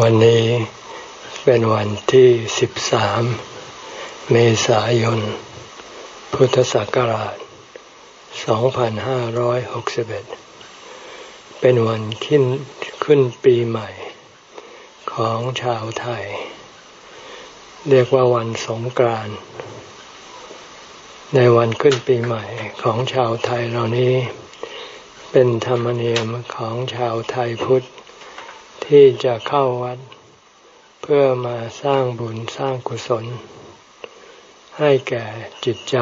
วันนี้เป็นวันที่ 13 เมษายน พุทธศักราช 2561 เป็นวันขึ้นขึ้นปีใหม่ของชาวไทย เรียกว่าวันสงกรานต์ในวันขึ้นปีใหม่ของชาวไทยเหล่านี้ เป็นธรรมเนียมของชาวไทยพุทธ ที่จะเข้าวัด เพื่อมาสร้างบุญสร้างกุศล ให้แก่จิตใจ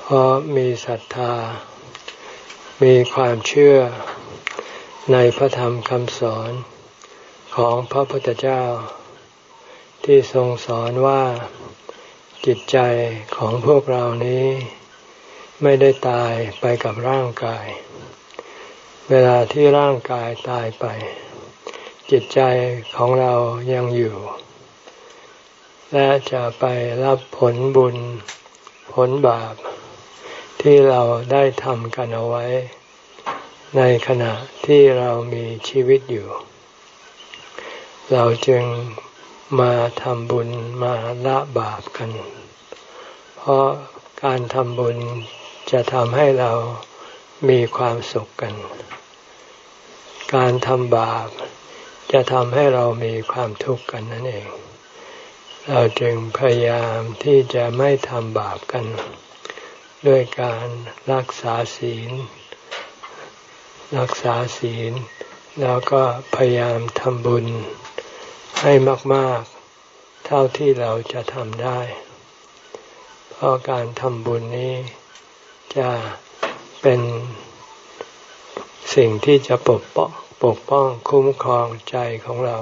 เพราะมีศรัทธา มีความเชื่อในพระธรรมคำสอนของพระพุทธเจ้า ที่ทรงสอนว่าจิตใจของพวกเรานี้ ไม่ได้ตายไปกับร่างกาย เวลาที่ร่างกายตายไป จิตใจของเรายังอยู่ และจะไปรับผลบุญผลบาป ที่เราได้ทำกันเอาไว้ ในขณะที่เรามีชีวิตอยู่ เราจึงมาทำบุญมาละบาปกัน เพราะการทำบุญจะทำให้เรา มีความสุขกัน การทำบาปจะทำให้เรามีความทุกข์กันนั่นเอง เราจึงพยายามที่จะไม่ทำบาปกัน ด้วยการรักษาศีล รักษาศีล แล้วก็พยายามทำบุญให้มาก ๆ เท่าที่เราจะทำได้ เพราะการทำบุญนี้จะ เป็นสิ่งที่จะปกป้องปกป้องคุ้มครองใจของเรา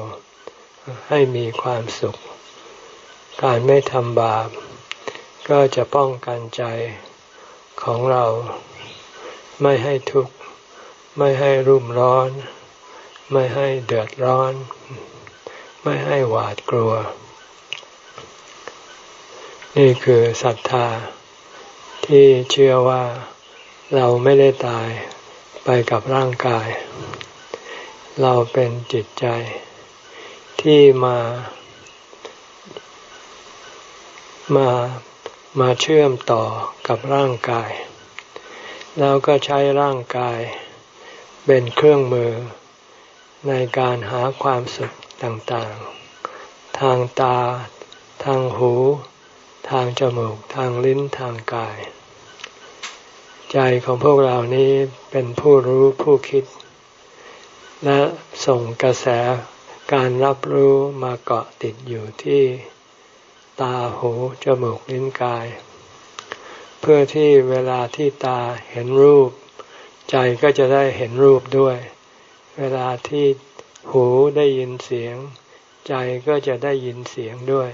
ให้มีความสุข การไม่ทำบาป ก็จะป้องกันใจของเรา ไม่ให้ทุกข์ ไม่ให้รุ่มร้อน ไม่ให้เดือดร้อน ไม่ให้หวาดกลัว นี่คือศรัทธาที่เชื่อว่า เราไม่ได้ตายไปกับร่างกาย เราเป็นจิตใจ ที่มา มามาเชื่อมต่อกับร่างกาย แล้วก็ใช้ร่างกาย เป็นเครื่องมือ ในการหาความสุขต่างๆ ทางตา ทางหู ทางจมูก ทางลิ้น ทางกาย ใจของพวกเรานี้เป็นผู้รู้ผู้คิด และส่งกระแสการรับรู้มาเกาะติดอยู่ที่ตาหูจมูกลิ้นกาย เพื่อที่เวลาที่ตาเห็นรูป ใจก็จะได้เห็นรูปด้วย เวลาที่หูได้ยินเสียง ใจก็จะได้ยินเสียงด้วย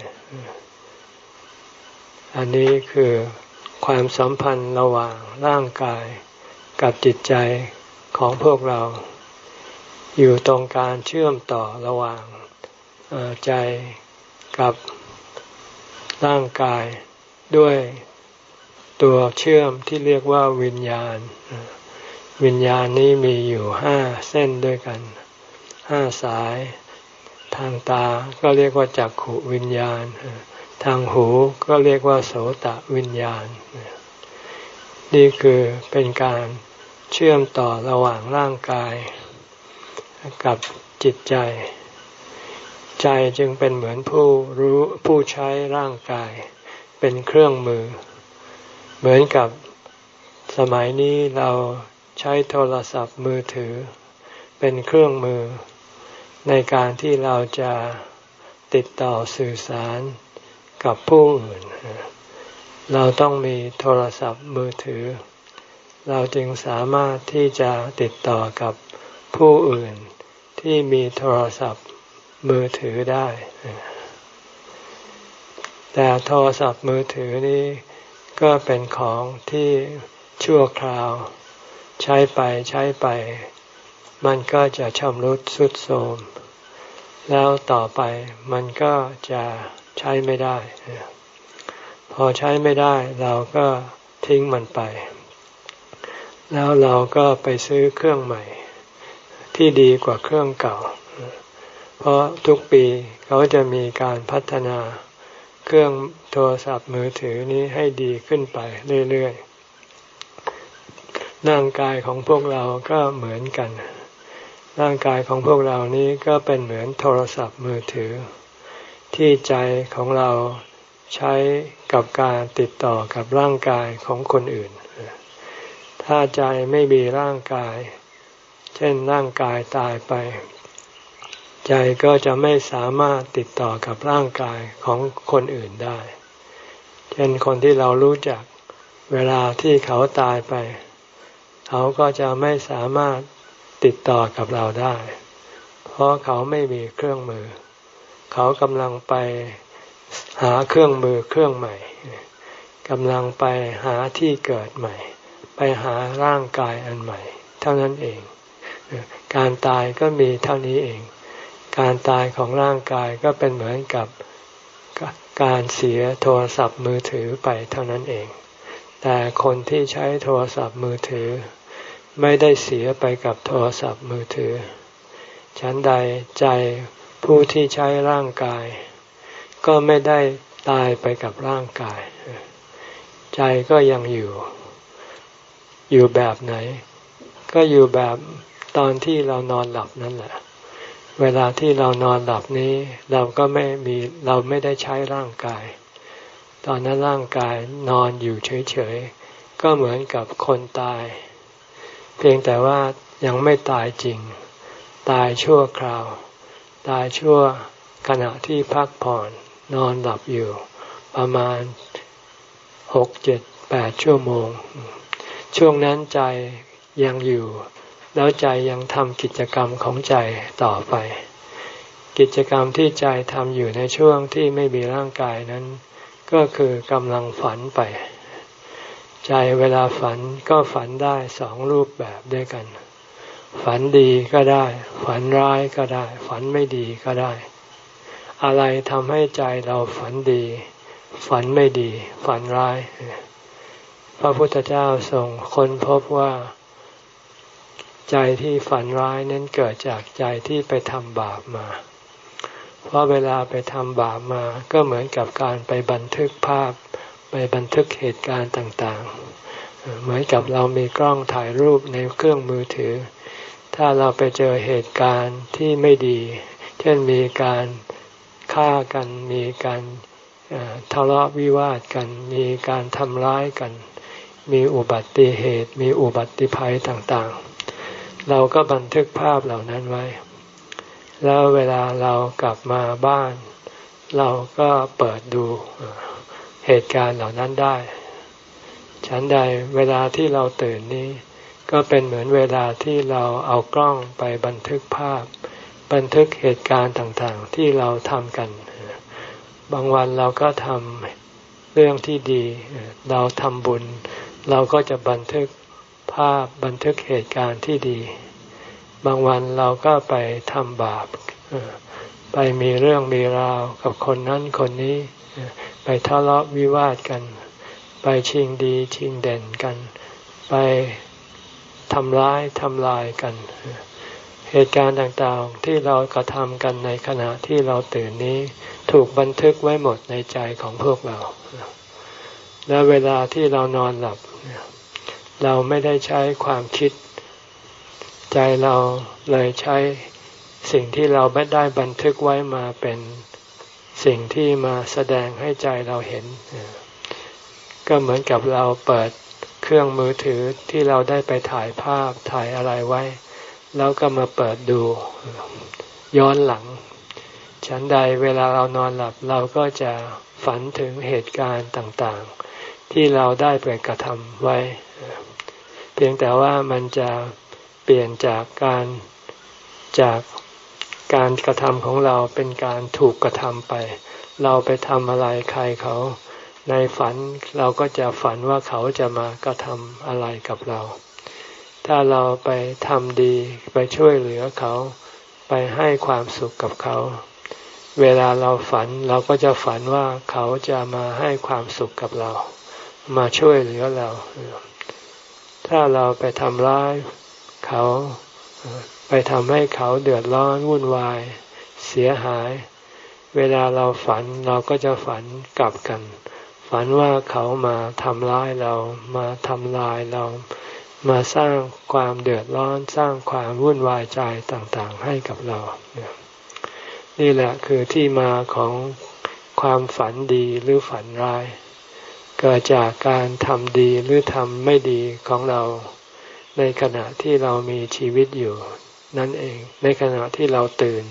อันนี้คือ ความสัมพันธ์ระหว่างร่างกายกับจิตใจของพวกเรา อยู่ตรงการเชื่อมต่อระหว่างใจกับร่างกายด้วยตัวเชื่อมที่เรียกว่าวิญญาณ วิญญาณนี้มีอยู่ห้าเส้นด้วยกันห้าสาย ทางตาก็เรียกว่าจักขุวิญญาณ ทางหูก็เรียกว่าโสตวิญญาณ นี่คือเป็นการเชื่อมต่อระหว่างร่างกายกับจิตใจ ใจจึงเป็นเหมือนผู้รู้ผู้ใช้ร่างกาย เป็นเครื่องมือ เหมือนกับสมัยนี้เราใช้โทรศัพท์มือถือ เป็นเครื่องมือ ในการที่เราจะติดต่อสื่อสาร กับผู้อื่น เราต้องมีโทรศัพท์มือถือ เราจึงสามารถที่จะติดต่อกับผู้อื่นที่มีโทรศัพท์มือถือได้ แต่โทรศัพท์มือถือนี้ก็เป็นของที่ชั่วคราว ใช้ไปใช้ไป มันก็จะชำรุดสุดโทรมแล้วต่อไปมันก็จะ ใช้ไม่ได้ พอใช้ไม่ได้ เราก็ทิ้งมันไป แล้วเราก็ไปซื้อเครื่องใหม่ ที่ดีกว่าเครื่องเก่า เพราะทุกปีเขาจะมีการพัฒนาเครื่องโทรศัพท์มือถือนี้ให้ดีขึ้นไปเรื่อยๆ ร่างกายของพวกเราก็เหมือนกัน ร่างกายของพวกเรานี้ก็เป็นเหมือนโทรศัพท์มือถือ ที่ใจของเราใช้กับการติดต่อกับร่างกายของคนอื่น ถ้าใจไม่มีร่างกาย เช่นร่างกายตายไป ใจก็จะไม่สามารถติดต่อกับร่างกายของคนอื่นได้ เช่นคนที่เรารู้จักเวลาที่เขาตายไป เขาก็จะไม่สามารถติดต่อกับเราได้ เพราะเขาไม่มีเครื่องมือเเขากำลังไปหาเครื่องมือเครื่องใหม่กำลังไปหาที่เกิดใหม่ ไปหาร่างกายอันใหม่ เท่านั้นเอง การตายก็มีเท่านี้เอง การตายของร่างกายก็เป็นเหมือนกับการเสียโทรศัพท์มือถือไปเท่านั้นเอง แต่คนที่ใช้โทรศัพท์มือถือ ไม่ได้เสียไปกับโทรศัพท์มือถือ ฉันใดใจ ผู้ที่ใช้ร่างกาย ก็ไม่ได้ตายไปกับร่างกาย ใจก็ยังอยู่ อยู่แบบไหน ก็อยู่แบบตอนที่เรานอนหลับนั่นแหละ เวลาที่เรานอนหลับนี้ เราก็ไม่มีเราไม่ได้ใช้ร่างกาย ตอนนั้นร่างกายนอนอยู่เฉยๆ ก็เหมือนกับคนตาย เพียงแต่ว่ายังไม่ตายจริง ตายชั่วคราว ตายชั่วขณะที่พักผ่อนนอนหลับอยู่ ประมาณหกเจ็ดแปดชั่วโมง ช่วงนั้นใจยังอยู่ แล้วใจยังทำกิจกรรมของใจต่อไป กิจกรรมที่ใจทำอยู่ในช่วงที่ไม่มีร่างกายนั้น ก็คือกำลังฝันไป ใจเวลาฝันก็ฝันได้สองรูปแบบด้วยกัน ฝันดีก็ได้ ฝันร้ายก็ได้ ฝันไม่ดีก็ได้ อะไรทำให้ใจเราฝันดี ฝันไม่ดี ฝันร้าย พระพุทธเจ้าทรงคนพบว่า ใจที่ฝันร้ายนั้นเกิดจากใจที่ไปทำบาปมา เพราะเวลาไปทำบาปมาก็เหมือนกับการไปบันทึกภาพ ไปบันทึกเหตุการณ์ต่างๆ เหมือนกับเรามีกล้องถ่ายรูปในเครื่องมือถือ ถ้าเราไปเจอเหตุการณ์ที่ไม่ดี เช่นมีการฆ่ากัน มีการทะเลาะวิวาทกัน มีการทำร้ายกัน มีอุบัติเหตุ มีอุบัติภัยต่างๆ เราก็บันทึกภาพเหล่านั้นไว้ แล้วเวลาเรากลับมาบ้าน เราก็เปิดดูเหตุการณ์เหล่านั้นได้ ฉันใดเวลาที่เราตื่นนี้ ก็เป็นเหมือนเวลาที่เราเอากล้องไปบันทึกภาพ บันทึกเหตุการณ์ต่างๆ ที่เราทำกัน บางวันเราก็ทำเรื่องที่ดี เราทำบุญ เราก็จะบันทึกภาพบันทึกเหตุการณ์ที่ดี บางวันเราก็ไปทำบาป ไปมีเรื่องมีราวกับคนนั้นคนนี้ ไปทะเลาะวิวาทกัน ไปชิงดีชิงเด่นกัน ไป ทำร้ายทำลายกัน เหตุการณ์ต่างๆที่เรากระทำกันในขณะที่เราตื่นนี้ถูกบันทึกไว้หมดในใจของพวกเรา และเวลาที่เรานอนหลับ เราไม่ได้ใช้ความคิด ใจเราเลยใช้สิ่งที่เราไม่ได้บันทึกไว้มาเป็นสิ่งที่มาแสดงให้ใจเราเห็น ก็เหมือนกับเราเปิด เครื่องมือถือที่เราได้ไปถ่ายภาพถ่ายอะไรไว้ แล้วก็มาเปิดดู ย้อนหลัง ฉันใดเวลาเรานอนหลับเราก็จะฝันถึงเหตุการณ์ต่างๆ ที่เราได้ไปกระทำไว้ เพียงแต่ว่ามันจะเปลี่ยนจากการจากการกระทำของเราเป็นการถูกกระทำไป เราไปทำอะไรใครเขา ในฝันเราก็จะฝันว่าเขาจะมากระทำอะไรกับเรา ถ้าเราไปทำดีไปช่วยเหลือเขาไปให้ความสุขกับเขา เวลาเราฝันเราก็จะฝันว่าเขาจะมาให้ความสุขกับเรา มาช่วยเหลือเรา ถ้าเราไปทำร้ายเขาไปทำให้เขาเดือดร้อนวุ่นวาย เสียหาย เวลาเราฝันเราก็จะฝันกลับกัน ฝันว่าเขามาทำร้ายเรามาทำลายเรา มาสร้างความเดือดร้อนสร้างความวุ่นวายใจต่างๆ ให้กับเรา นี่แหละคือที่มาของความฝันดีหรือฝันร้าย เกิดจากการทำดีหรือทำไม่ดีของเรา ในขณะที่เรามีชีวิตอยู่ นั่นเอง ในขณะที่เราตื่น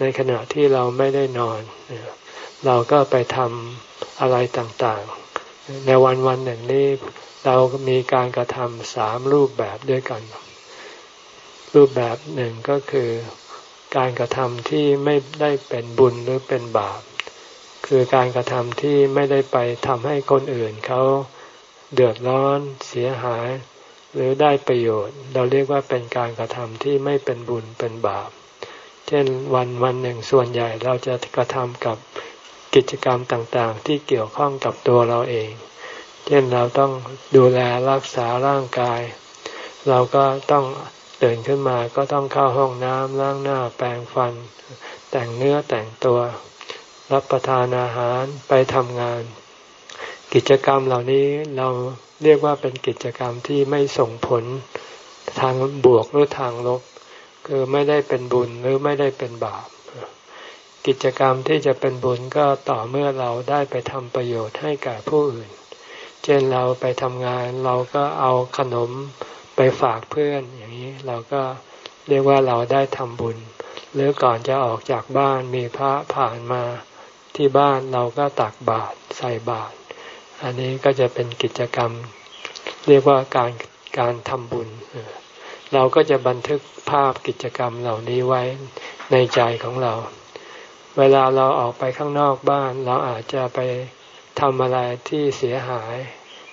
ในขณะที่เราไม่ได้นอนเเราก็ไปทำอะไรต่างๆ ในวันวันหนึ่งนี้เรามีการกระทำสามรูปแบบด้วยกัน รูปแบบหนึ่งก็คือการกระทำที่ไม่ได้เป็นบุญหรือเป็นบาป คือการกระทำที่ไม่ได้ไปทำให้คนอื่นเขาเดือดร้อนเสียหาย หรือได้ประโยชน์ เราเรียกว่าเป็นการกระทำที่ไม่เป็นบุญเป็นบาป เช่นวันวันหนึ่งส่วนใหญ่เราจะกระทำกับ กิจกรรมต่างๆ ที่เกี่ยวข้องกับตัวเราเอง เช่นเราต้องดูแลรักษาร่างกาย เราก็ต้องตื่นขึ้นมาก็ต้องเข้าห้องน้ำล้างหน้าแปรงฟัน แต่งเนื้อแต่งตัว รับประทานอาหารไปทำงาน กิจกรรมเหล่านี้เราเรียกว่าเป็นกิจกรรมที่ไม่ส่งผลทางบวกหรือทางลบ คือไม่ได้เป็นบุญหรือไม่ได้เป็นบาป กิจกรรมที่จะเป็นบุญก็ต่อเมื่อเราได้ไปทำประโยชน์ให้แก่ผู้อื่น เช่นเราไปทำงานเราก็เอาขนมไปฝากเพื่อนอย่างนี้เราก็เรียกว่าเราได้ทำบุญ หรือก่อนจะออกจากบ้านมีพระผ่านมาที่บ้านเราก็ตักบาตรใส่บาตรอันนี้ก็จะเป็นกิจกรรม เรียกว่าการการทำบุญ เราก็จะบันทึกภาพกิจกรรมเหล่านี้ไว้ในใจของเรา เวลาเราออกไปข้างนอกบ้าน เราอาจจะไปทำอะไรที่เสียหาย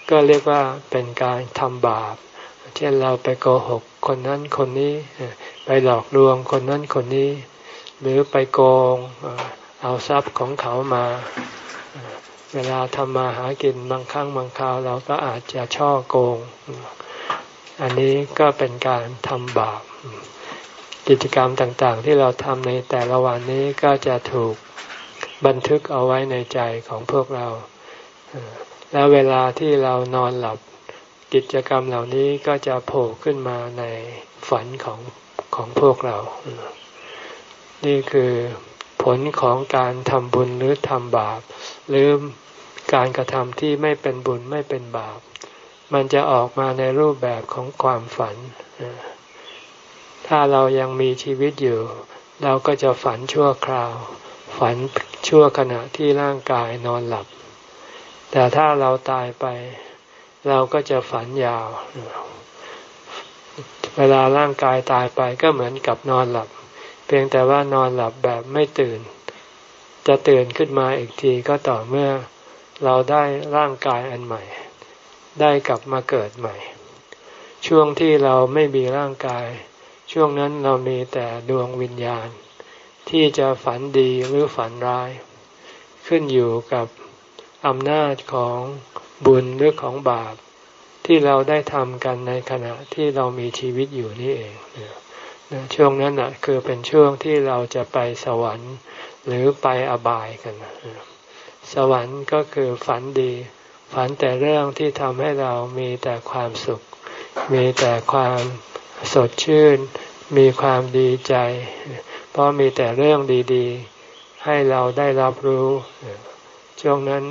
ก็เรียกว่าเป็นการทำบาป เช่นเราไปโกหกคนนั้นคนนี้ ไปหลอกลวงคนนั้นคนนี้ หรือไปโกงเอาทรัพย์ของเขามา เวลาทำมาหากินบางครั้งบางคราวเราก็อาจจะช่อโกง อันนี้ก็เป็นการทำบาป กิจกรรมต่างๆ ที่เราทำในแต่ละวันนี้ก็จะถูกบันทึกเอาไว้ในใจของพวกเรา แล้วเวลาที่เรานอนหลับกิจกรรมเหล่านี้ก็จะโผล่ขึ้นมาในฝันของของพวกเรา นี่คือผลของการทำบุญหรือทำบาป หรือการกระทำที่ไม่เป็นบุญไม่เป็นบาป มันจะออกมาในรูปแบบของความฝัน ถ้าเรายังมีชีวิตอยู่ เราก็จะฝันชั่วคราว ฝันชั่วขณะที่ร่างกายนอนหลับ แต่ถ้าเราตายไป เราก็จะฝันยาว เวลาร่างกายตายไปก็เหมือนกับนอนหลับ เพียงแต่ว่านอนหลับแบบไม่ตื่น จะตื่นขึ้นมาอีกทีก็ต่อเมื่อเราได้ร่างกายอันใหม่ ได้กลับมาเกิดใหม่ ช่วงที่เราไม่มีร่างกาย ช่วงนั้นเรามีแต่ดวงวิญญาณ ที่จะฝันดีหรือฝันร้าย ขึ้นอยู่กับอำนาจของบุญหรือของบาป ที่เราได้ทำกันในขณะที่เรามีชีวิตอยู่นี่เองช่วงนั้นนะคือเป็นช่วงที่เราจะไปสวรรค์หรือไปอบายกันสวรรค์ก็คือฝันดี ฝันแต่เรื่องที่ทำให้เรามีแต่ความสุข มีแต่ความ สดชื่น มีความดีใจ เพราะมีแต่เรื่องดีๆ ให้เราได้รับรู้ ช่วงนั้น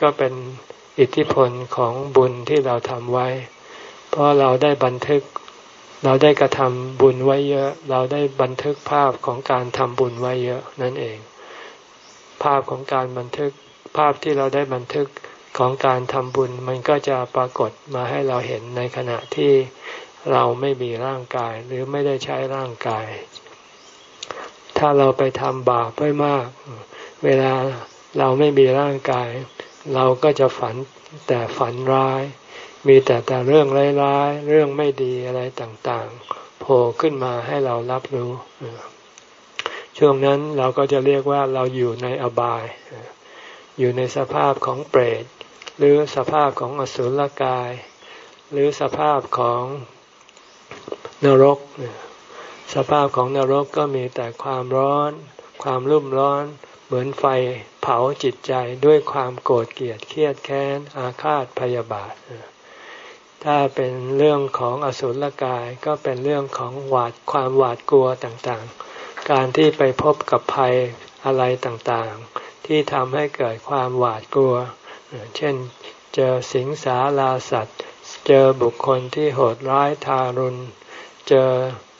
ก็เป็นอิทธิพลของบุญที่เราทำไว้ เพราะเราได้บันทึก เราได้กระทำบุญไว้เยอะ เราได้บันทึกภาพของการทำบุญไว้เยอะนั่นเอง ภาพของการบันทึกภาพที่เราได้บันทึกของการทำบุญมันก็จะปรากฏมาให้เราเห็นในขณะที่ เราไม่มีร่างกายหรือไม่ได้ใช้ร่างกาย ถ้าเราไปทำบาปไว้มาก เวลาเราไม่มีร่างกาย เราก็จะฝันแต่ฝันร้าย มีแต่แต่เรื่องร้ายๆเรื่องไม่ดีอะไรต่างๆโผล่ขึ้นมาให้เรารับรู้ช่วงนั้นเราก็จะเรียกว่าเราอยู่ในอบาย อยู่ในสภาพของเปรต หรือสภาพของอสุรกาย หรือสภาพของ นรก สภาพของนรกก็มีแต่ความร้อน ความรุ่มร้อน เหมือนไฟเผาจิตใจด้วยความโกรธเกลียดเครียดแค้น อาฆาตพยาบาท ถ้าเป็นเรื่องของอสุรกายก็เป็นเรื่องของหวาดความหวาดกลัวต่างๆ การที่ไปพบกับภัยอะไรต่างๆ ที่ทำให้เกิดความหวาดกลัว เช่นเจอสิงสาราสัตว์ เจอบุคคลที่โหดร้ายทารุณ เจอ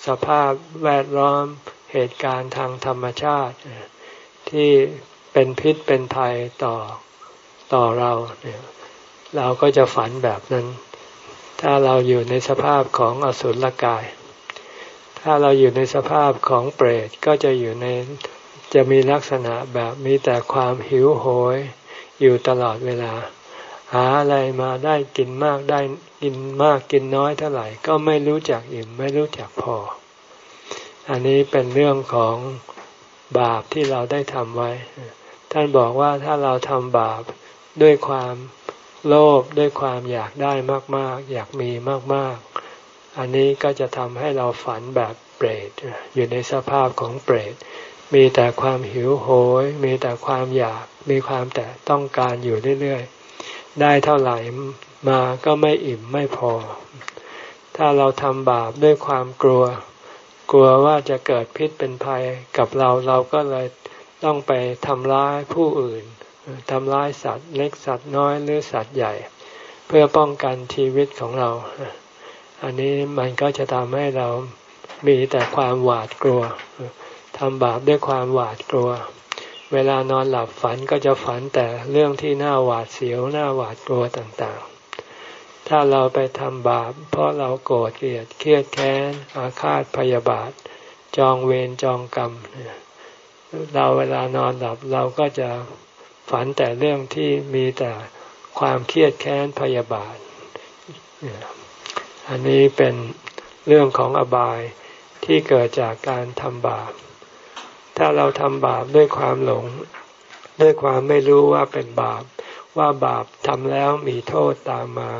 สภาพแวดล้อมเหตุการณ์ทางธรรมชาติ ที่เป็นพิษเป็นภัยต่อต่อเราเนี่ยเราก็จะฝันแบบนั้น ถ้าเราอยู่ในสภาพของอสุรกาย ถ้าเราอยู่ในสภาพของเปรตก็จะอยู่ในจะมีลักษณะแบบมีแต่ความหิวโหยอยู่ตลอดเวลา หาอะไรมาได้กินมากได้กินมากกินน้อยเท่าไหร่ ก็ไม่รู้จักอิ่มไม่รู้จักพอ อันนี้เป็นเรื่องของบาปที่เราได้ทำไว้ ท่านบอกว่าถ้าเราทำบาปด้วยความโลภด้วยความอยากได้มาก ๆ อยากมีมาก ๆ อันนี้ก็จะทำให้เราฝันแบบเปรตอยู่ในสภาพของเปรตมีแต่ความหิวโหย มีแต่ความอยากมีความแต่ต้องการอยู่เรื่อย ๆ ได้เท่าไหร่มาก็ไม่อิ่มไม่พอ ถ้าเราทำบาปด้วยความกลัว กลัวว่าจะเกิดพิษเป็นภัยกับเราเราก็เลยต้องไปทำร้ายผู้อื่นทำร้ายสัตว์เล็กสัตว์น้อยหรือสัตว์ใหญ่ เพื่อป้องกันชีวิตของเรา อันนี้มันก็จะทำให้เรามีแต่ความหวาดกลัวทำบาปด้วยความหวาดกลัว เวลานอนหลับฝันก็จะฝันแต่เรื่องที่น่าหวาดเสียวน่าหวาดกลัวต่างๆ ถ้าเราไปทำบาป เพราะเราโกรธเกลียดเครียดแค้น อาฆาตพยาบาท จองเวรจองกรรม เราเวลานอนหลับเราก็จะฝันแต่เรื่องที่มีแต่ความเครียดแค้นพยาบาท อันนี้เป็นเรื่องของอบายที่เกิดจากการทำบาป ถ้าเราทำบาปด้วยความหลง ด้วยความไม่รู้ว่าเป็นบาป ว่าบาปทำแล้วมีโทษตามมา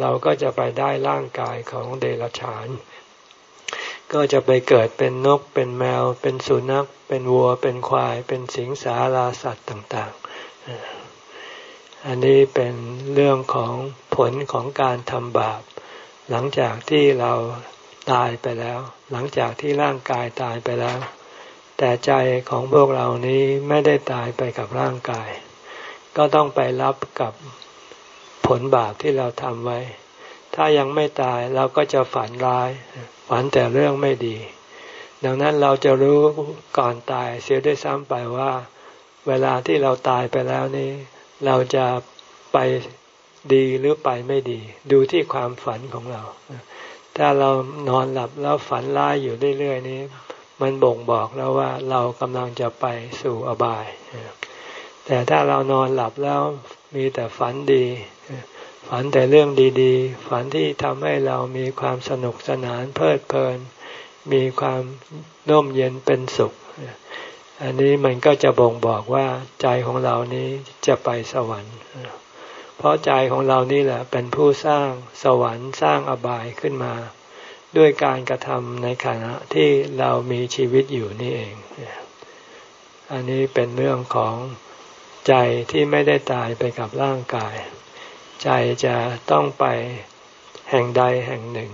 เราก็จะไปได้ร่างกายของเดรัจฉาน ก็จะไปเกิดเป็นนกเป็นแมว เป็นสุนัข เป็นวัว เป็นควาย เป็นสิงสาราสัตว์ต่างๆ อันนี้เป็นเรื่องของผลของการทำบาป หลังจากที่เราตายไปแล้ว หลังจากที่ร่างกายตายไปแล้ว แต่ใจของพวกเรานี้ไม่ได้ตายไปกับร่างกาย ก็ต้องไปรับกับผลบาปที่เราทำไว้ ถ้ายังไม่ตายเราก็จะฝันร้าย ฝันแต่เรื่องไม่ดี ดังนั้นเราจะรู้ก่อนตายเสียด้วยซ้ำไปว่า เวลาที่เราตายไปแล้วนี้ เราจะไปดีหรือไปไม่ดี ดูที่ความฝันของเรา ถ้าเรานอนหลับแล้วฝันร้ายอยู่เรื่อยๆนี้ มันบ่งบอกแล้วว่าเรากำลังจะไปสู่อบาย แต่ถ้าเรานอนหลับแล้วมีแต่ฝันดี ฝันแต่เรื่องดีๆ ฝันที่ทำให้เรามีความสนุกสนานเพลิดเพลิน มีความน่มเย็นเป็นสุข อันนี้มันก็จะบ่งบอกว่าใจของเรานี้จะไปสวรรค์ เพราะใจของเรานี่แหละเป็นผู้สร้างสวรรค์สร้างอบายขึ้นมา ด้วยการกระทำในขณะที่เรามีชีวิตอยู่นี่เอง อันนี้เป็นเรื่องของใจที่ไม่ได้ตายไปกับร่างกาย ใจจะต้องไปแห่งใดแห่งหนึ่ง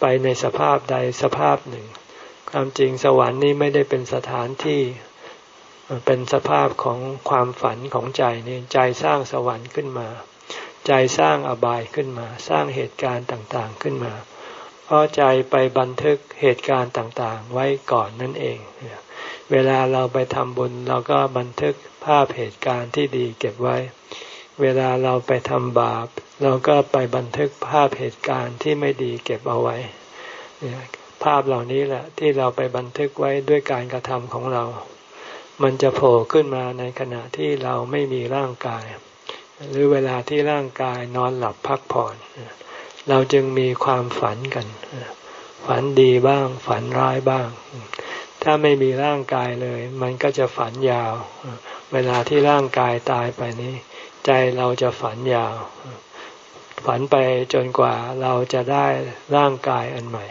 ไปในสภาพใดสภาพหนึ่ง ความจริงสวรรค์นี้ไม่ได้เป็นสถานที่เป็นสภาพของความฝันของใจนี่ใจสร้างสวรรค์ขึ้นมา ใจสร้างอบายขึ้นมา สร้างเหตุการณ์ต่างๆขึ้นมา ราะใจไปบันทึกเหตุการณ์ต่างๆ ไว้ก่อนนั่นเอง เวลาเราไปทำบุญเราก็บันทึกภาพเหตุการณ์ที่ดีเก็บไว้ เวลาเราไปทำบาป เราก็ไปบันทึกภาพเหตุการณ์ที่ไม่ดีเก็บเอาไว้ ภาพเหล่านี้แหละที่เราไปบันทึกไว้ด้วยการกระทำของเรา มันจะโผล่ขึ้นมาในขณะที่เราไม่มีร่างกาย หรือเวลาที่ร่างกายนอนหลับพักผ่อน เราจึงมีความฝันกัน ฝันดีบ้าง ฝันร้ายบ้าง ถ้าไม่มีร่างกายเลย มันก็จะฝันยาว เวลาที่ร่างกายตายไปนี้ ใจเราจะฝันยาว ฝันไปจนกว่าเราจะได้ร่างกายอันใหม่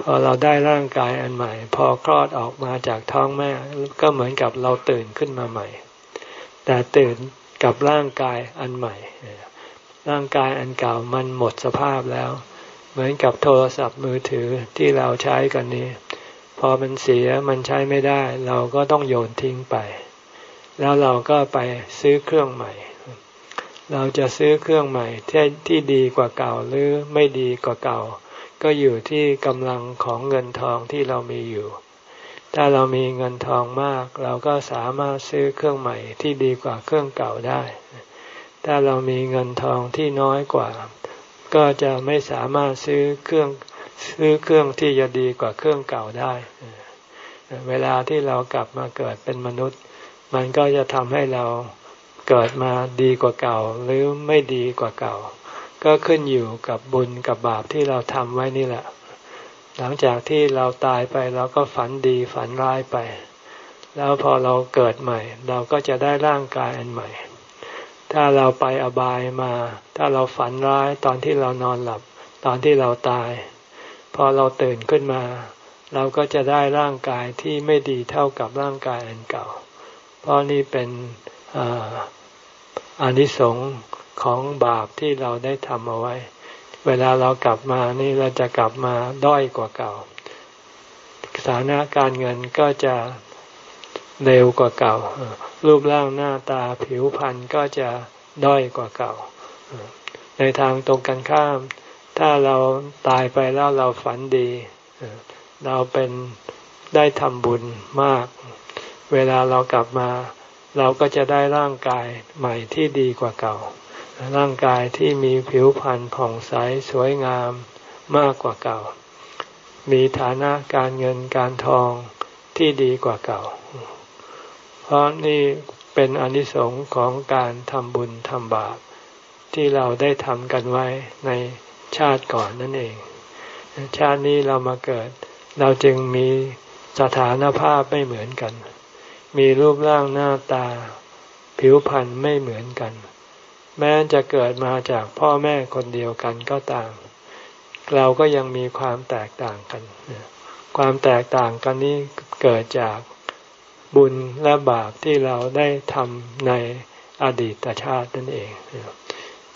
พอเราได้ร่างกายอันใหม่ พอคลอดออกมาจากท้องแม่ก็เหมือนกับเราตื่นขึ้นมาใหม่ แต่ตื่นกับร่างกายอันใหม่ ร่างกายอันเก่ามันหมดสภาพแล้ว เหมือนกับโทรศัพท์มือถือที่เราใช้กันนี้ พอมันเสียมันใช้ไม่ได้ เราก็ต้องโยนทิ้งไป แล้วเราก็ไปซื้อเครื่องใหม่ เราจะซื้อเครื่องใหม่ที่ที่ดีกว่าเก่าหรือไม่ดีกว่าเก่า ก็อยู่ที่กำลังของเงินทองที่เรามีอยู่ ถ้าเรามีเงินทองมาก เราก็สามารถซื้อเครื่องใหม่ที่ดีกว่าเครื่องเก่าได้ ถ้าเรามีเงินทองที่น้อยกว่า ก็จะไม่สามารถซื้อเครื่องซื้อเครื่องที่จะดีกว่าเครื่องเก่าได้ เวลาที่เรากลับมาเกิดเป็นมนุษย์ มันก็จะทำให้เราเกิดมาดีกว่าเก่า หรือไม่ดีกว่าเก่า ก็ขึ้นอยู่กับบุญกับบาปที่เราทำไว้นี่แหละ หลังจากที่เราตายไปเราก็ฝันดีฝันร้ายไป แล้วพอเราเกิดใหม่ เราก็จะได้ร่างกายอันใหม่ ถ้าเราไปอบายมา ถ้าเราฝันร้ายตอนที่เรานอนหลับ ตอนที่เราตาย พอเราตื่นขึ้นมา เราก็จะได้ร่างกายที่ไม่ดีเท่ากับร่างกายอันเก่า เพราะนี่เป็นอานิสงส์ของบาปที่เราได้ทำเอาไว้ เวลาเรากลับมานี่เราจะกลับมาด้อยกว่าเก่า สถานะการเงินก็จะ เร็วกว่าเก่า รูปร่างหน้าตาผิวพรรณก็จะด้อยกว่าเก่า ในทางตรงกันข้าม ถ้าเราตายไปแล้วเราฝันดี เราเป็นได้ทำบุญมาก เวลาเรากลับมา เราก็จะได้ร่างกายใหม่ที่ดีกว่าเก่า ร่างกายที่มีผิวพรรณผ่องใสสวยงามมากกว่าเก่า มีฐานะการเงินการทองที่ดีกว่าเก่า เพราะนี่เป็นอนิสงค์ของการทำบุญทำบาป ที่เราได้ทำกันไว้ในชาติก่อนนั่นเอง ชาตินี้เรามาเกิด เราจึงมีสถานภาพไม่เหมือนกัน มีรูปร่างหน้าตา ผิวพรรณไม่เหมือนกัน แม้จะเกิดมาจากพ่อแม่คนเดียวกันก็ตาม เราก็ยังมีความแตกต่างกัน ความแตกต่างกันนี้เกิดจาก บุญและบาปที่เราได้ทำในอดีตชาตินั่นเอง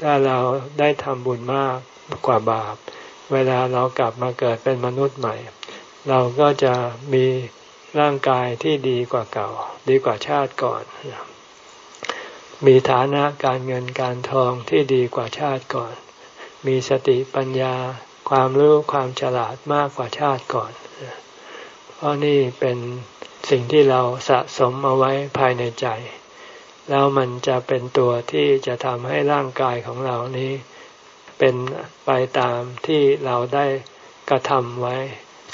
ถ้าเราได้ทำบุญมากกว่าบาป เวลาเรากลับมาเกิดเป็นมนุษย์ใหม่ เราก็จะมีร่างกายที่ดีกว่าเก่า ดีกว่าชาติก่อน มีฐานะการเงินการทองที่ดีกว่าชาติก่อน มีสติปัญญาความรู้ความฉลาดมากกว่าชาติก่อน เพราะนี่เป็น สิ่งที่เราสะสมเอาไว้ภายในใจ แล้วมันจะเป็นตัวที่จะทำให้ร่างกายของเรานี้เป็นไปตามที่เราได้กระทำไว้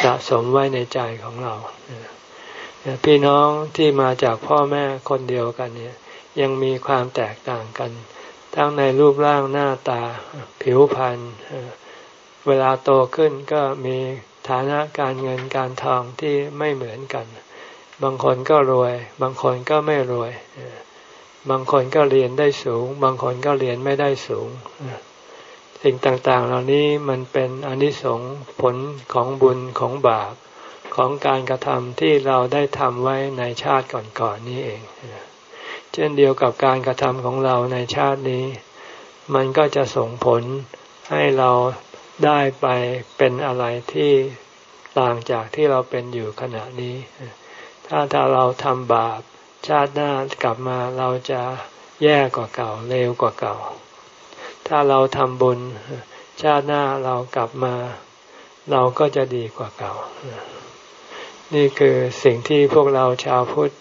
สะสมไว้ในใจของเรา พี่น้องที่มาจากพ่อแม่คนเดียวกันเนี่ยยังมีความแตกต่างกัน ทั้งในรูปร่างหน้าตาผิวพรรณเวลาโตขึ้นก็มีฐานะการเงินการทองที่ไม่เหมือนกัน บางคนก็รวย บางคนก็ไม่รวย บางคนก็เรียนได้สูง บางคนก็เรียนไม่ได้สูง สิ่งต่างๆ เหล่านี้มันเป็นอนิสงส์ผลของบุญของบาปของการกระทำที่เราได้ทำไว้ในชาติก่อนๆนนี้เอง เช่นเดียวกับการกระทำของเราในชาตินี้ มันก็จะส่งผลให้เราได้ไปเป็นอะไรที่ต่างจากที่เราเป็นอยู่ขณะนี้ ถ้าถ้าเราทำบาปชาติหน้ากลับมาเราจะแย่กว่าเก่าเลวกว่าเก่า ถ้าเราทำบุญชาติหน้าเรากลับมา เราก็จะดีกว่าเก่า นี่คือสิ่งที่พวกเราชาวพุทธ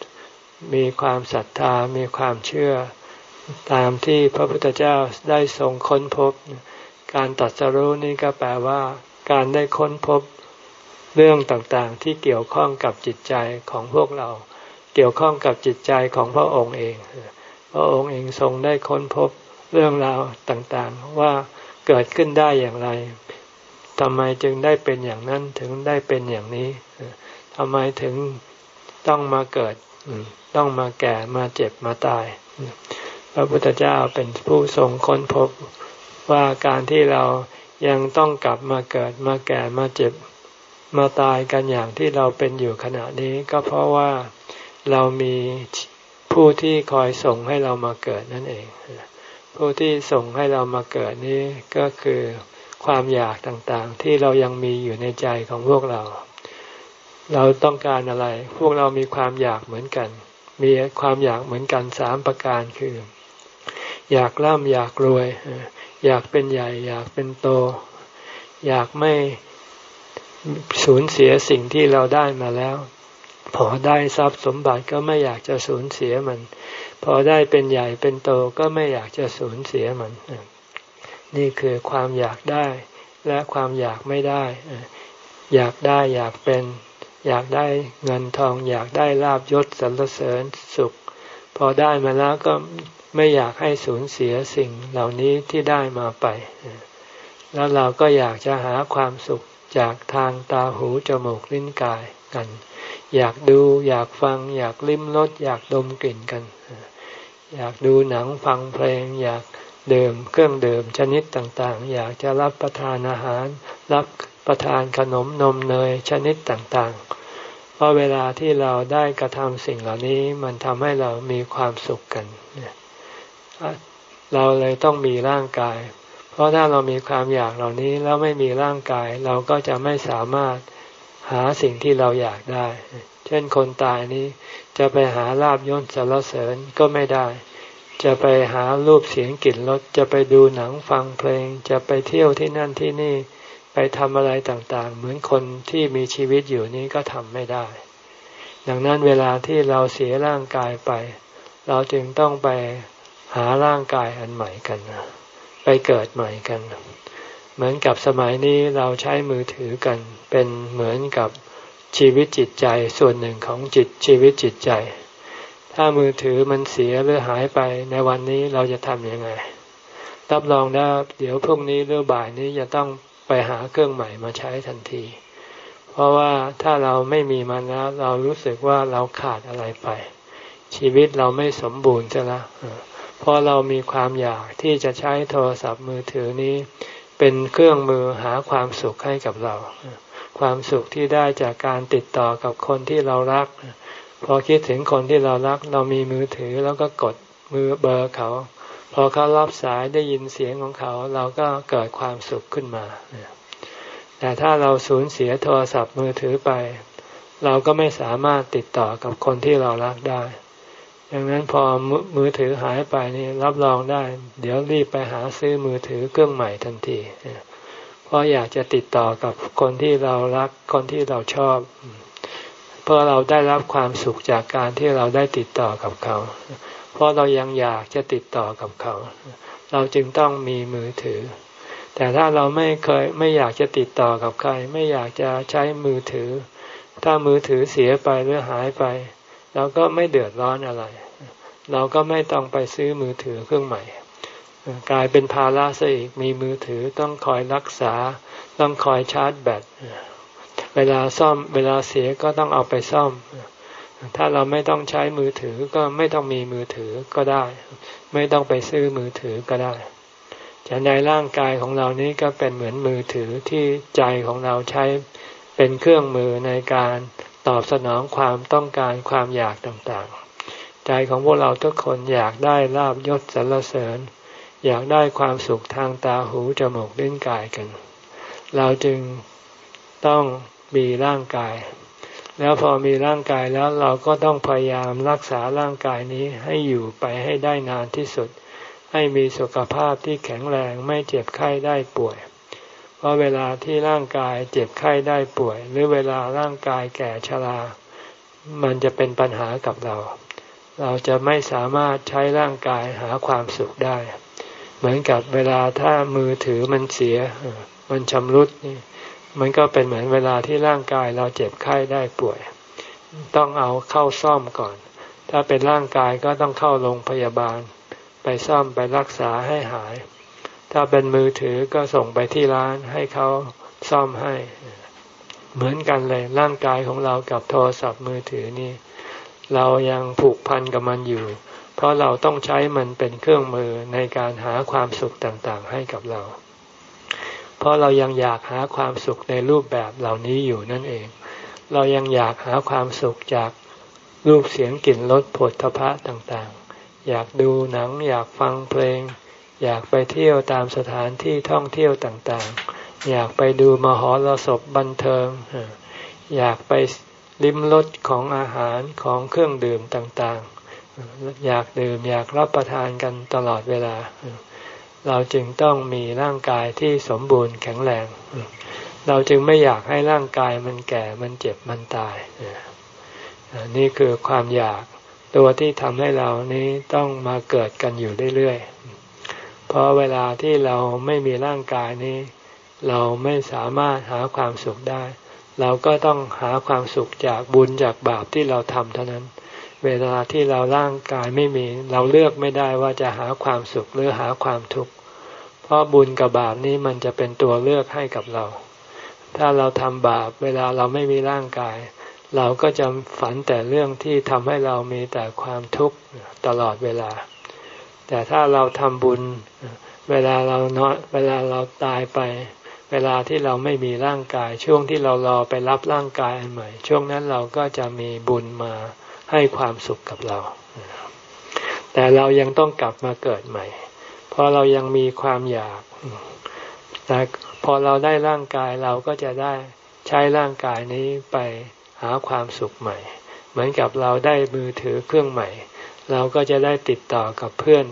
มีความศรัทธามีความเชื่อ ตามที่พระพุทธเจ้าได้ทรงค้นพบ การตัดสรู้นี่ก็แปลว่า การได้ค้นพบ เรื่องต่างๆที่เกี่ยวข้องกับจิตใจของพวกเรา เกี่ยวข้องกับจิตใจของพระองค์เอง พระองค์เองทรงได้ค้นพบเรื่องราวต่างๆ ว่าเกิดขึ้นได้อย่างไรทำไมจึงได้เป็นอย่างนั้นถึงได้เป็นอย่างนี้ทำไมถึงต้องมาเกิดต้องมาแก่มาเจ็บมาตาย พระพุทธเจ้าเป็นผู้ทรงค้นพบว่าการที่เรายังต้องกลับมาเกิดมาแก่มาเจ็บ มาตายกันอย่างที่เราเป็นอยู่ขณะนี้ ก็เพราะว่าเรามีผู้ที่คอยส่งให้เรามาเกิดนั่นเอง ผู้ที่ส่งให้เรามาเกิดนี้ก็คือความอยากต่างๆ ที่เรายังมีอยู่ในใจของพวกเรา เราต้องการอะไร พวกเรามีความอยากเหมือนกัน มีความอยากเหมือนกันสามประการคือ อยากร่ำอยากรวย อยากเป็นใหญ่ อยากเป็นโต อยากไม่ สูญเสียสิ่งที่เราได้มาแล้ว พอได้ทรัพย์สมบัติก็ไม่อยากจะสูญเสียมัน พอได้เป็นใหญ่เป็นโตก็ไม่อยากจะสูญเสียมัน นี่คือความอยากได้และความอยากไม่ได้ อยากได้อยากเป็น อยากได้เงินทอง อยากได้ลาบยศสรรเสริญสุข พอได้มาแล้วก็ไม่อยากให้สูญเสียสิ่งเหล่านี้ที่ได้มาไป แล้วเราก็อยากจะหาความสุข จากทางตาหูจมูกลิ้นกายกัน อยากดูอยากฟัง อยากลิ้มรสอยากดมกลิ่นกัน อยากดูหนังฟังเพลง อยากดื่มเครื่องดื่มชนิดต่างๆ อยากจะรับประทานอาหาร รับประทานขนมนมเนยชนิดต่างๆ เพราะเวลาที่เราได้กระทำสิ่งเหล่านี้มันทำให้เรามีความสุขกัน เราเลยต้องมีร่างกาย เพราะถ้าเรามีความอยากเหล่านี้แล้วไม่มีร่างกาย เราก็จะไม่สามารถหาสิ่งที่เราอยากได้ เช่นคนตายนี้จะไปหาลาบยศสารเสริญก็ไม่ได้ จะไปหารูปเสียงกลิ่นรสจะไปดูหนังฟังเพลง จะไปเที่ยวที่นั่นที่นี่ไปทำอะไรต่างๆ เหมือนคนที่มีชีวิตอยู่นี้ก็ทำไม่ได้ ดังนั้นเวลาที่เราเสียร่างกายไป เราจึงต้องไปหาร่างกายอันใหม่กัน ไปเกิดใหม่กัน เหมือนกับสมัยนี้เราใช้มือถือกัน เป็นเหมือนกับชีวิตจิตใจส่วนหนึ่งของจิตชีวิตจิตใจ ถ้ามือถือมันเสียหรือหายไปในวันนี้เราจะทำยังไง รับรองได้เดี๋ยวพรุ่งนี้หรือบ่ายนี้จะต้องไปหาเครื่องใหม่มาใช้ทันที เพราะว่าถ้าเราไม่มีมันแล้วเรารู้สึกว่าเราขาดอะไรไป ชีวิตเราไม่สมบูรณ์จะละ เพราะเรามีความอยากที่จะใช้โทรศัพท์มือถือนี้ เป็นเครื่องมือหาความสุขให้กับเรา ความสุขที่ได้จากการติดต่อกับคนที่เรารัก พอคิดถึงคนที่เรารัก เรามีมือถือแล้วก็กดมือเบอร์เขา พอเขารับสายได้ยินเสียงของเขา เราก็เกิดความสุขขึ้นมา แต่ถ้าเราสูญเสียโทรศัพท์มือถือไป เราก็ไม่สามารถติดต่อกับคนที่เรารักได้ ดังนั้นพอมือถือหายไปนี่รับรองได้ เดี๋ยวรีบไปหาซื้อมือถือเครื่องใหม่ทันทีเพราะอยากจะติดต่อกับคนที่เรารักคนที่เราชอบ เพราะเราได้รับความสุขจากการที่เราได้ติดต่อกับเขา เพราะเรายังอยากจะติดต่อกับเขา เราจึงต้องมีมือถือ แต่ถ้าเราไม่เคยไม่อยากจะติดต่อกับใคร ไม่อยากจะใช้มือถือ ถ้ามือถือเสียไปหรือหายไป เราก็ไม่เดือดร้อนอะไร เราก็ไม่ต้องไปซื้อมือถือเครื่องใหม่ กลายเป็นภาระซะอีกมีมือถือต้องคอยรักษา ต้องคอยชาร์จแบตเวลาซ่อมเวลาเสียก็ต้องเอาไปซ่อม ถ้าเราไม่ต้องใช้มือถือก็ไม่ต้องมีมือถือก็ได้ ไม่ต้องไปซื้อมือถือก็ได้จะในร่างกายของเรานี้ก็เป็นเหมือนมือถือที่ใจของเราใช้เป็นเครื่องมือในการ ตอบสนองความต้องการความอยากต่างๆ ใจของพวกเราทุกคนอยากได้ลาบยศสรรเสริญ อยากได้ความสุขทางตาหูจมูกลิ้นกายกัน เราจึงต้องมีร่างกาย แล้วพอมีร่างกายแล้วเราก็ต้องพยายามรักษาร่างกายนี้ให้อยู่ไปให้ได้นานที่สุด ให้มีสุขภาพที่แข็งแรงไม่เจ็บไข้ได้ป่วย เพราะเวลาที่ร่างกายเจ็บไข้ได้ป่วย หรือเวลาร่างกายแก่ชรา มันจะเป็นปัญหากับเรา เราจะไม่สามารถใช้ร่างกายหาความสุขได้ เหมือนกับเวลาถ้ามือถือมันเสีย มันชำรุดนี่มันก็เป็นเหมือนเวลาที่ร่างกายเราเจ็บไข้ได้ป่วย ต้องเอาเข้าซ่อมก่อน ถ้าเป็นร่างกายก็ต้องเข้าโรงพยาบาล ไปซ่อมไปรักษาให้หาย ถ้าเป็นมือถือก็ส่งไปที่ร้านให้เขาซ่อมให้ เหมือนกันเลยร่างกายของเรากับโทรศัพท์มือถือนี่ เรายังผูกพันกับมันอยู่ เพราะเราต้องใช้มันเป็นเครื่องมือในการหาความสุขต่างๆ ให้กับเรา เพราะเรายังอยากหาความสุขในรูปแบบเหล่านี้อยู่นั่นเอง เรายังอยากหาความสุขจากรูปเสียงกลิ่นรสผลทพะต่างๆ อยากดูหนังอยากฟังเพลง อยากไปเที่ยวตามสถานที่ท่องเที่ยวต่างๆ อยากไปดูมหรสพบันเทิง อยากไปลิ้มรสของอาหารของเครื่องดื่มต่างๆ อยากดื่มอยากรับประทานกันตลอดเวลา เราจึงต้องมีร่างกายที่สมบูรณ์แข็งแรง เราจึงไม่อยากให้ร่างกายมันแก่มันเจ็บมันตาย นี่คือความอยากตัวที่ทำให้เรานี้ต้องมาเกิดกันอยู่เรื่อยๆ เพราะเวลาที่เราไม่มีร่างกายนี้ เราไม่สามารถหาความสุขได้ เราก็ต้องหาความสุขจากบุญจากบาปที่เราทำเท่านั้น เวลาที่เราร่างกายไม่มี เราเลือกไม่ได้ว่าจะหาความสุขหรือหาความทุกข์เพราะบุญกับบาปนี้มันจะเป็นตัวเลือกให้กับเรา ถ้าเราทำบาปเวลาเราไม่มีร่างกาย เราก็จะฝันแต่เรื่องที่ทำให้เรามีแต่ความทุกข์ตลอดเวลา แต่ถ้าเราทำบุญ เวลาเราเนาะเวลาเราตายไป เวลาที่เราไม่มีร่างกาย ช่วงที่เรารอไปรับร่างกายอันใหม่ ช่วงนั้นเราก็จะมีบุญมาให้ความสุขกับเรา แต่เรายังต้องกลับมาเกิดใหม่ เพราะเรายังมีความอยาก แต่พอเราได้ร่างกายเราก็จะได้ใช้ร่างกายนี้ไปหาความสุขใหม่ เหมือนกับเราได้มือถือเครื่องใหม่ เราก็จะได้ติดต่อกับเพื่อน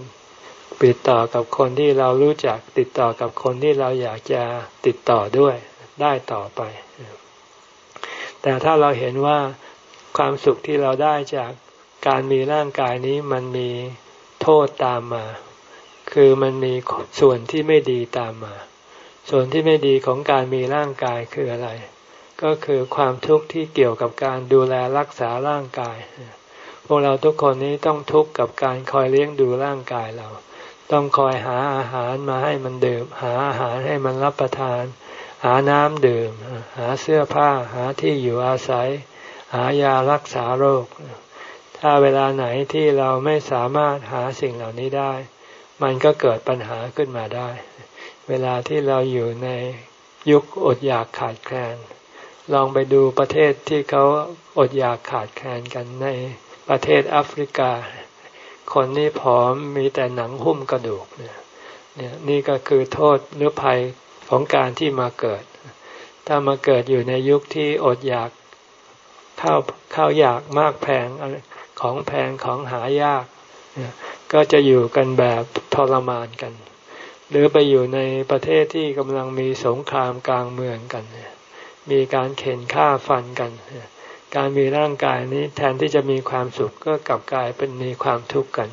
ติดต่อกับคนที่เรารู้จัก ติดต่อกับคนที่เราอยากจะติดต่อด้วยได้ต่อไป แต่ถ้าเราเห็นว่าความสุขที่เราได้จากการมีร่างกายนี้มันมีโทษตามมา คือมันมีส่วนที่ไม่ดีตามมา ส่วนที่ไม่ดีของการมีร่างกายคืออะไร ก็คือความทุกข์ที่เกี่ยวกับการดูแลรักษาร่างกาย พวกเราทุกคนนี้ต้องทุกข์กับการคอยเลี้ยงดูร่างกายเรา ต้องคอยหาอาหารมาให้มันดื่ม หาอาหารให้มันรับประทาน หาน้ำดื่ม หาเสื้อผ้า หาที่อยู่อาศัย หายารักษาโรค ถ้าเวลาไหนที่เราไม่สามารถหาสิ่งเหล่านี้ได้ มันก็เกิดปัญหาขึ้นมาได้ เวลาที่เราอยู่ในยุคอดอยากขาดแคลน ลองไปดูประเทศที่เขาอดอยากขาดแคลนกันใน ประเทศแอฟริกา คนนี่ผอมมีแต่หนังหุ้มกระดูกเนี่ยนี่ก็คือโทษหรือภัยของการที่มาเกิด ถ้ามาเกิดอยู่ในยุคที่อดอยากข้าวข้าวอยากมากแพงของแพงของหายาก ก็จะอยู่กันแบบทรมานกัน หรือไปอยู่ในประเทศที่กำลังมีสงครามกลางเมืองกัน มีการเข็นฆ่าฟันกัน การมีร่างกายนี้แทนที่จะมีความสุขก็กลับกลายเป็นมีความทุกข์กัน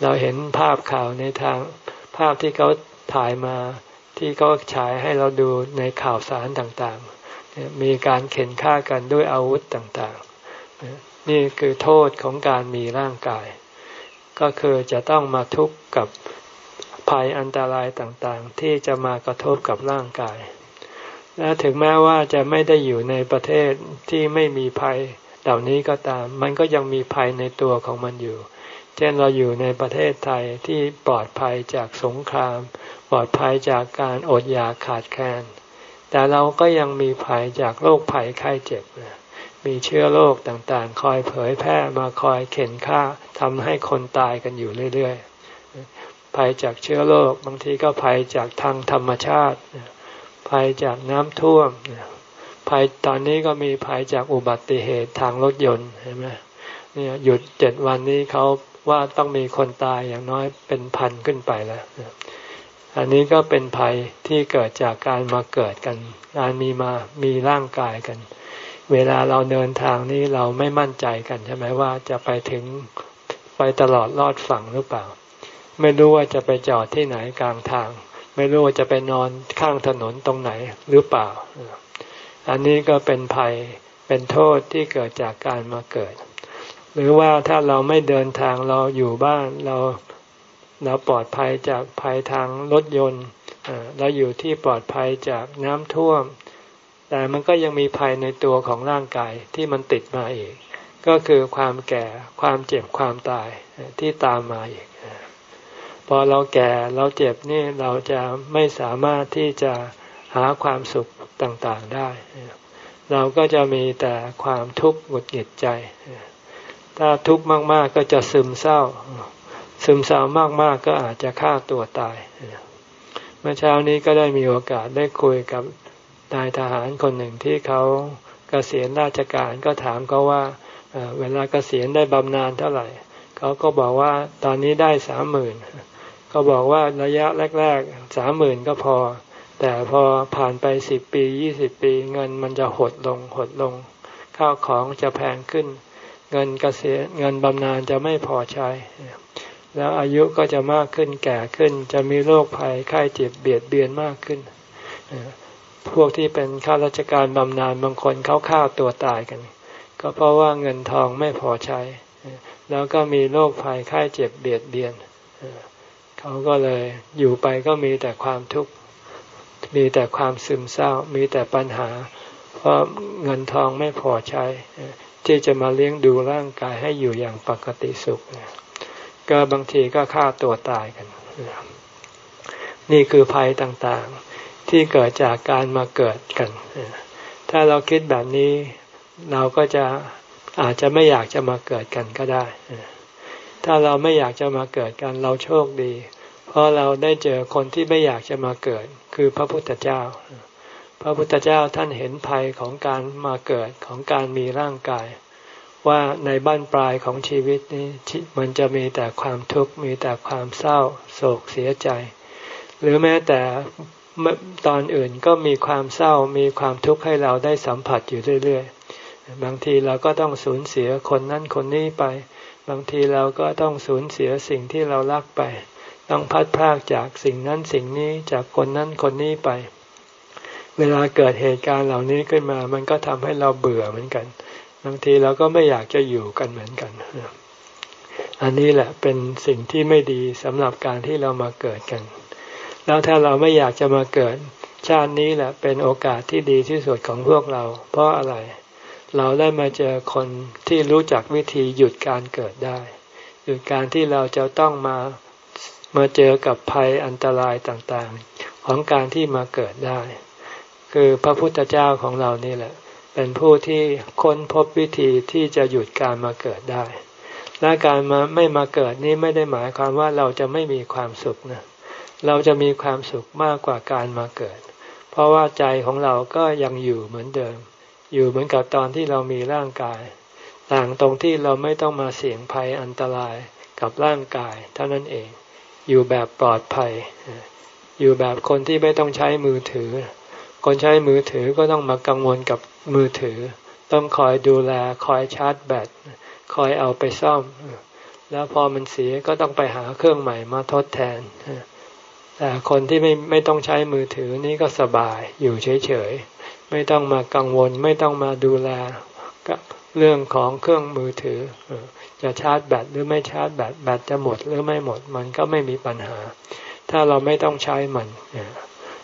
เราเห็นภาพข่าวในทางภาพที่เขาถ่ายมาที่เขาฉายให้เราดูในข่าวสารต่างๆ มีการเข็นฆ่ากันด้วยอาวุธต่างๆ นี่คือโทษของการมีร่างกาย ก็คือจะต้องมาทุกข์กับภัยอันตรายต่างๆ ที่จะมากระทบกับร่างกาย และถึงแม้ว่าจะไม่ได้อยู่ในประเทศที่ไม่มีภัยเหล่านี้ก็ตาม มันก็ยังมีภัยในตัวของมันอยู่ เช่นเราอยู่ในประเทศไทยที่ปลอดภัยจากสงคราม ปลอดภัยจากการอดอยากขาดแคลน แต่เราก็ยังมีภัยจากโรคภัยไข้เจ็บ มีเชื้อโรคต่างๆ คอยเผยแพร่มาคอยเข็นฆ่าทำให้คนตายกันอยู่เรื่อยๆภัยจากเชื้อโรคบางทีก็ภัยจากทางธรรมชาติ ภัยจากน้ำท่วมภัยตอนนี้ก็มีภัยจากอุบัติเหตุทางรถยนต์เห็นไหมเนี่ยหยุดเจ็ดวันนี้เขาว่าต้องมีคนตายอย่างน้อยเป็นพันขึ้นไปแล้ว อันนี้ก็เป็นภัยที่เกิดจากการมาเกิดกัน การมีมามีร่างกายกัน เวลาเราเดินทางนี้เราไม่มั่นใจกันใช่ไหมว่าจะไปถึงไปตลอดรอดฝั่งหรือเปล่า ไม่รู้ว่าจะไปจอดที่ไหนกลางทาง ไม่รู้ว่าจะไปนอนข้างถนนตรงไหนหรือเปล่า อันนี้ก็เป็นภัยเป็นโทษที่เกิดจากการมาเกิด หรือว่าถ้าเราไม่เดินทางเราอยู่บ้านเราเราปลอดภัยจากภัยทางรถยนต์เราอยู่ที่ปลอดภัยจากน้ำท่วม แต่มันก็ยังมีภัยในตัวของร่างกายที่มันติดมาอีก ก็คือความแก่ความเจ็บความตายที่ตามมาอีก พอเราแก่เราเจ็บนี่เราจะไม่สามารถที่จะหาความสุขต่างๆได้ เราก็จะมีแต่ความทุกข์หงุดหงิดใจ ถ้าทุกข์มากๆก็จะซึมเศร้า ซึมเศร้ามากๆก็อาจจะฆ่าตัวตาย เมื่อเช้านี้ก็ได้มีโอกาสได้คุยกับนายทหารคนหนึ่งที่เขาเกษียณราชการก็ถามเขาว่าเวลาเกษียณได้บำนาญเท่าไหร่ เขาก็บอกว่าตอนนี้ได้สามหมื่น ก็บอกว่าระยะแรกๆสามหมื่นก็พอ แต่พอผ่านไปสิบปียี่สิบปี เงินมันจะหดลงหดลง ข้าวของจะแพงขึ้น เงินเกษียณเงินบำนาญจะไม่พอใช้ แล้วอายุก็จะมากขึ้นแก่ขึ้น จะมีโรคภัยไข้เจ็บเบียดเบียนมากขึ้นพวกที่เป็นข้าราชการบำนาญบางคนเขาฆ่าตัวตายกัน ก็เพราะว่าเงินทองไม่พอใช้ แล้วก็มีโรคภัยไข้เจ็บเบียดเบียน เขาก็เลยอยู่ไปก็มีแต่ความทุกข์มีแต่ความซึมเศร้า มีแต่ปัญหา เพราะเงินทองไม่พอใช้ ที่จะมาเลี้ยงดูร่างกายให้อยู่อย่างปกติสุข ก็บางทีก็ฆ่าตัวตายกัน นี่คือภัยต่างๆ ที่เกิดจากการมาเกิดกัน ถ้าเราคิดแบบนี้เราก็จะอาจจะไม่อยากจะมาเกิดกันก็ได้ ถ้าเราไม่อยากจะมาเกิดกันเราโชคดี เพราะเราได้เจอคนที่ไม่อยากจะมาเกิด คือพระพุทธเจ้า พระพุทธเจ้าท่านเห็นภัยของการมาเกิดของการมีร่างกาย ว่าในบ้านปลายของชีวิตนี้มันจะมีแต่ความทุกข์มีแต่ความเศร้า โศกเสียใจ หรือแม้แต่ตอนอื่นก็มีความเศร้ามีความทุกข์ให้เราได้สัมผัสอยู่เรื่อย ๆ บางทีเราก็ต้องสูญเสียคนนั้นคนนี้ไป บางทีเราก็ต้องสูญเสียสิ่งที่เรารักไป ต้องพัดพรากจากสิ่งนั้นสิ่งนี้จากคนนั้นคนนี้ไป เวลาเกิดเหตุการณ์เหล่านี้ขึ้นมา มันก็ทำให้เราเบื่อเหมือนกัน บางทีเราก็ไม่อยากจะอยู่กันเหมือนกัน อันนี้แหละเป็นสิ่งที่ไม่ดีสำหรับการที่เรามาเกิดกัน แล้วถ้าเราไม่อยากจะมาเกิด ชาตินี้แหละเป็นโอกาสที่ดีที่สุดของพวกเรา เพราะอะไรเเราได้มาเจอคนที่รู้จักวิธีหยุดการเกิดได้ หยุดการที่เราจะต้องมามาเจอกับภัยอันตรายต่างๆ ของการที่มาเกิดได้ คือพระพุทธเจ้าของเรานี่แหละ เป็นผู้ที่ค้นพบวิธีที่จะหยุดการมาเกิดได้ และการมาไม่มาเกิดนี่ไม่ได้หมายความว่าเราจะไม่มีความสุขนะเราจะมีความสุขมากกว่าการมาเกิด เพราะว่าใจของเราก็ยังอยู่เหมือนเดิม อยู่เหมือนกับตอนที่เรามีร่างกาย ต่างตรงที่เราไม่ต้องมาเสี่ยงภัยอันตรายกับร่างกาย เท่านั้นเอง อยู่แบบปลอดภัย อยู่แบบคนที่ไม่ต้องใช้มือถือ คนใช้มือถือก็ต้องมากังวลกับมือถือ ต้องคอยดูแลคอยชาร์จแบตคอยเอาไปซ่อม แล้วพอมันเสียก็ต้องไปหาเครื่องใหม่มาทดแทนแต่คนที่ไม่ไม่ต้องใช้มือถือนี่ก็สบายอยู่เฉย ไม่ต้องมากังวล ไม่ต้องมาดูแลกับเรื่องของเครื่องมือถือ จะชาร์จแบตหรือไม่ชาร์จแบตแบตจะหมดหรือไม่หมดมันก็ไม่มีปัญหา ถ้าเราไม่ต้องใช้มัน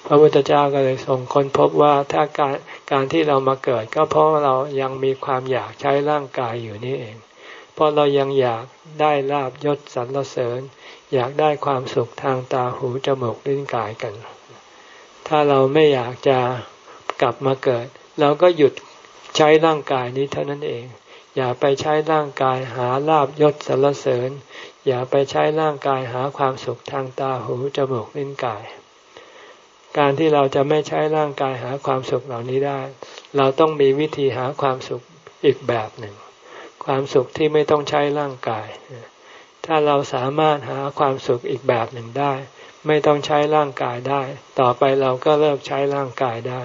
พระพุทธเจ้าก็เลยทรงคนพบว่าถ้าการการที่เรามาเกิด ก็เพราะเรายังมีความอยากใช้ร่างกายอยู่นี่เอง เพราะเรายังอยากได้ลาบยศสรรเสริญ อยากได้ความสุขทางตาหูจมูกลิ้นกายกัน ถ้าเราไม่อยากจะ กลับมาเกิด เราก็หยุดใช้ร่างกายนี้เท่านั้นเอง อย่าไปใช้ร่างกายหาลาบยศสรรเสริญ อย่าไปใช้ร่างกายหาความสุขทางตาหูจมูกลิ้นกาย การที่เราจะไม่ใช้ร่างกายหาความสุขเหล่านี้ได้ เราต้องมีวิธีหาความสุขอีกแบบหนึ่ง ความสุขที่ไม่ต้องใช้ร่างกาย ถ้าเราสามารถหาความสุขอีกแบบหนึ่งได้ ไม่ต้องใช้ร่างกายได้ ต่อไปเราก็เลิกใช้ร่างกายได้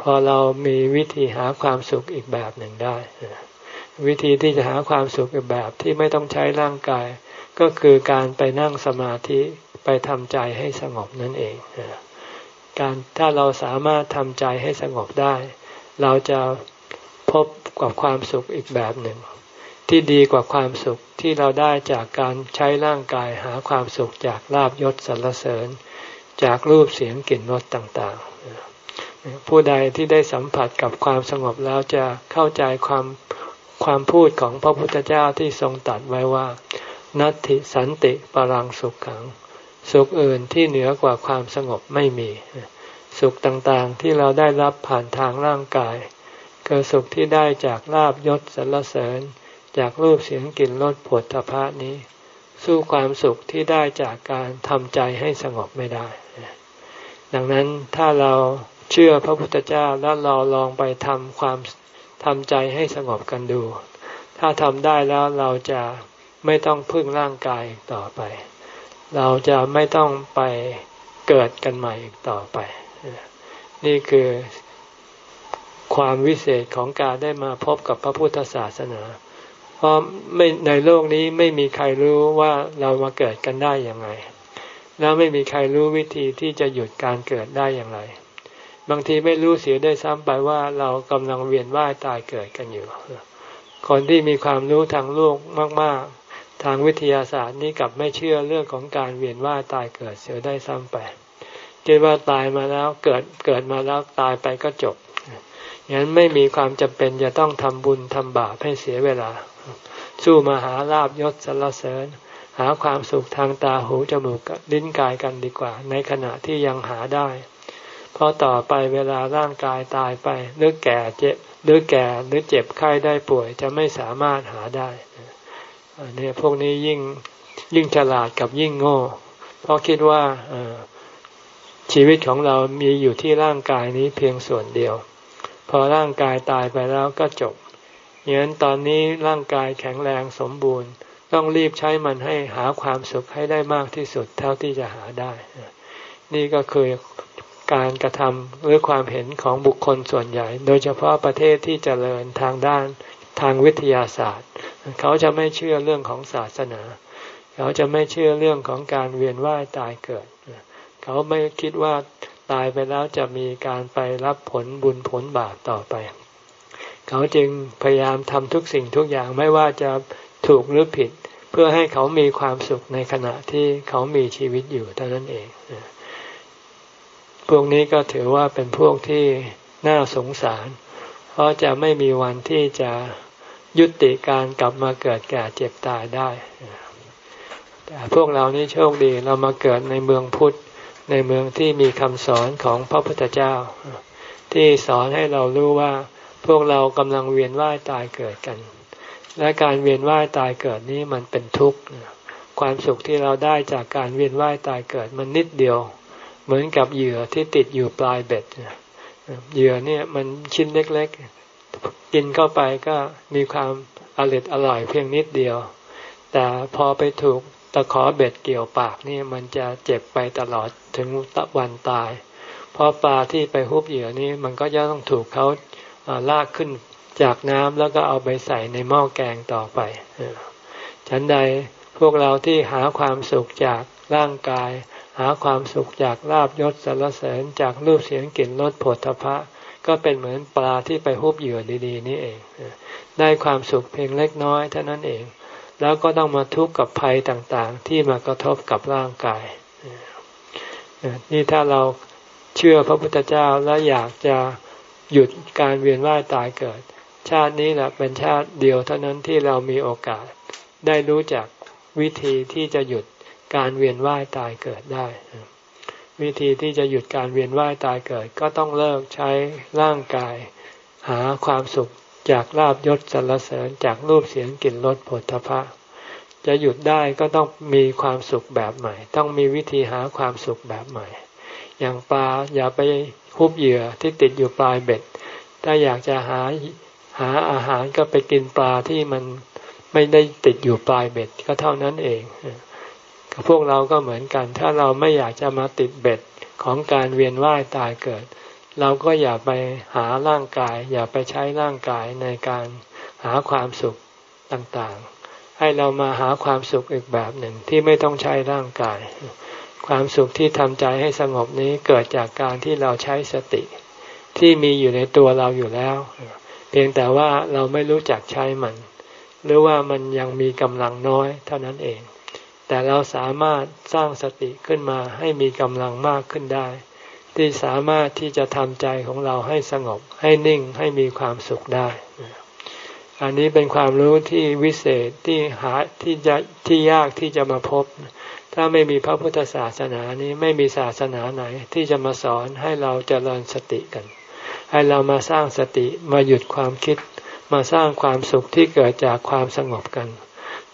พอเรามีวิธีหาความสุขอีกแบบหนึ่งได้ วิธีที่จะหาความสุขอีกแบบที่ไม่ต้องใช้ร่างกาย ก็คือการไปนั่งสมาธิไปทำใจให้สงบนั่นเองการถ้าเราสามารถทำใจให้สงบได้ เราจะพบกับความสุขอีกแบบหนึ่ง ที่ดีกว่าความสุขที่เราได้จากการใช้ร่างกายหาความสุขจากลาบยศสรรเสริญ จากรูปเสียงกลิ่นรสต่างๆ ผู้ใดที่ได้สัมผัสกับความสงบแล้วจะเข้าใจความความพูดของพระพุทธเจ้าที่ทรงตัดไว้ว่า นัตติสันติปรังสุขขัง สุขอื่นที่เหนือกว่าความสงบไม่มี สุขต่างๆที่เราได้รับผ่านทางร่างกายคือสุขที่ได้จากลาบยศสรรเสริญ จากรูปเสียงกลิ่นรสผลทพะนี้ สู้ความสุขที่ได้จากการทำใจให้สงบไม่ได้ ดังนั้นถ้าเรา เชื่อพระพุทธเจ้าแล้วเราลองไปทำความทำใจให้สงบกันดู ถ้าทำได้แล้วเราจะไม่ต้องพึ่งร่างกายต่อไป เราจะไม่ต้องไปเกิดกันใหม่อีกต่อไป นี่คือความวิเศษของการได้มาพบกับพระพุทธศาสนา เพราะไม่ในโลกนี้ไม่มีใครรู้ว่าเรามาเกิดกันได้อย่างไร แล้วไม่มีใครรู้วิธีที่จะหยุดการเกิดได้อย่างไร บางทีไม่รู้เสียได้ซ้ำไปว่าเรากำลังเวียนว่ายตายเกิดกันอยู่ คนที่มีความรู้ทางโลกมาก ๆ ทางวิทยาศาสตร์นี่กับไม่เชื่อเรื่องของการเวียนว่ายตายเกิดเสียได้ซ้ำไปคิดว่าตายมาแล้วเกิดเกิดมาแล้วตายไปก็จบงั้นไม่มีความจำเป็นจะต้องทำบุญทำบาปให้เสียเวลา สู้มาหาลาบยศสรรเสริญ หาความสุขทางตาหูจมูกลิ้นกายกันดีกว่า ในขณะที่ยังหาได้ เพราะต่อไปเวลาร่างกายตายไปหรือแก่เจ็บหรือแก่หรือเจ็บไข้ได้ป่วย จะไม่สามารถหาได้เนี่ยพวกนี้ยิ่งยิ่งฉลาดกับยิ่งโง่ เพราะคิดว่าชีวิตของเรามีอยู่ที่ร่างกายนี้เพียงส่วนเดียว พอร่างกายตายไปแล้วก็จบอย่างนั้นตอนนี้ร่างกายแข็งแรงสมบูรณ์ ต้องรีบใช้มันให้หาความสุขให้ได้มากที่สุดเท่าที่จะหาได้ นี่ก็คือ การกระทำหรือความเห็นของบุคคลส่วนใหญ่ โดยเฉพาะประเทศที่เจริญทางด้านทางวิทยาศาสตร์ เขาจะไม่เชื่อเรื่องของศาสนา เขาจะไม่เชื่อเรื่องของการเวียนว่ายตายเกิด เขาไม่คิดว่าตายไปแล้วจะมีการไปรับผลบุญผลบาปต่อไป เขาจึงพยายามทำทุกสิ่งทุกอย่างไม่ว่าจะถูกหรือผิด เพื่อให้เขามีความสุขในขณะที่เขามีชีวิตอยู่เท่านั้นเอง พวกนี้ก็ถือว่าเป็นพวกที่น่าสงสาร เพราะจะไม่มีวันที่จะยุติการกลับมาเกิดแก่เจ็บตายได้แต่พวกเรานี่โชคดีเรามาเกิดในเมืองพุทธในเมืองที่มีคำสอนของพระพุทธเจ้า ที่สอนให้เรารู้ว่าพวกเรากำลังเวียนว่ายตายเกิดกัน และการเวียนว่ายตายเกิดนี้มันเป็นทุกข์ความสุขที่เราได้จากการเวียนว่ายตายเกิดมันนิดเดียว เหมือนกับเหยื่อที่ติดอยู่ปลายเบ็ดเหยื่อเนี่ยมันชิ้นเล็กๆ กินเข้าไปก็มีความอร่อยอร่อยเพียงนิดเดียว แต่พอไปถูกตะขอเบ็ดเกี่ยวปากนี่มันจะเจ็บไปตลอดถึงตะวันตาย เพราะปลาที่ไปฮุบเหยื่อนี่มันก็จะต้องถูกเขาลากขึ้นจากน้ำแล้วก็เอาไปใส่ในหม้อแกงต่อไปฉันใดพวกเราที่หาความสุขจากร่างกาย หาความสุขจากลาบยศสารเสริญจากรูปเสียงกลิ่นรสผลทพะ ก็เป็นเหมือนปลาที่ไปฮุบเหยื่อดีๆ นี่เอง ได้ความสุขเพียงเล็กน้อยเท่านั้นเอง แล้วก็ต้องมาทุกข์กับภัยต่างๆ ที่มากระทบกับร่างกาย นี่ถ้าเราเชื่อพระพุทธเจ้าแล้วอยากจะหยุดการเวียนว่ายตายเกิด ชาตินี้แหละเป็นชาติเดียวเท่านั้นที่เรามีโอกาส ได้รู้จักวิธีที่จะหยุด การเวียนว่ายตายเกิดได้ วิธีที่จะหยุดการเวียนว่ายตายเกิด ก็ต้องเลิกใช้ร่างกาย หาความสุขจากลาบยศสรรเสริญจากรูปเสียงกลิ่นรสผลทพะ จะหยุดได้ก็ต้องมีความสุขแบบใหม่ ต้องมีวิธีหาความสุขแบบใหม่ อย่างปลาอย่าไปคุบเหยื่อที่ติดอยู่ปลายเบ็ด ถ้าอยากจะหาหาอาหารก็ไปกินปลาที่มันไม่ได้ติดอยู่ปลายเบ็ดก็เท่านั้นเอง พวกเราก็เหมือนกัน ถ้าเราไม่อยากจะมาติดเบ็ดของการเวียนว่ายตายเกิด เราก็อย่าไปหาร่างกาย อย่าไปใช้ร่างกายในการหาความสุขต่างๆ ให้เรามาหาความสุขอีกแบบหนึ่งที่ไม่ต้องใช้ร่างกาย ความสุขที่ทำใจให้สงบนี้เกิดจากการที่เราใช้สติ ที่มีอยู่ในตัวเราอยู่แล้ว เพียงแต่ว่าเราไม่รู้จักใช้มัน หรือว่ามันยังมีกำลังน้อยเท่านั้นเอง แต่เราสามารถสร้างสติขึ้นมาให้มีกำลังมากขึ้นได้ ที่สามารถที่จะทำใจของเราให้สงบ ให้นิ่งให้มีความสุขได้ อันนี้เป็นความรู้ที่วิเศษที่หาที่จะที่ยากที่จะมาพบ ถ้าไม่มีพระพุทธศาสนานี้ไม่มีศาสนาไหน ที่จะมาสอนให้เราเจริญสติกัน ให้เรามาสร้างสติมาหยุดความคิด มาสร้างความสุขที่เกิดจากความสงบกัน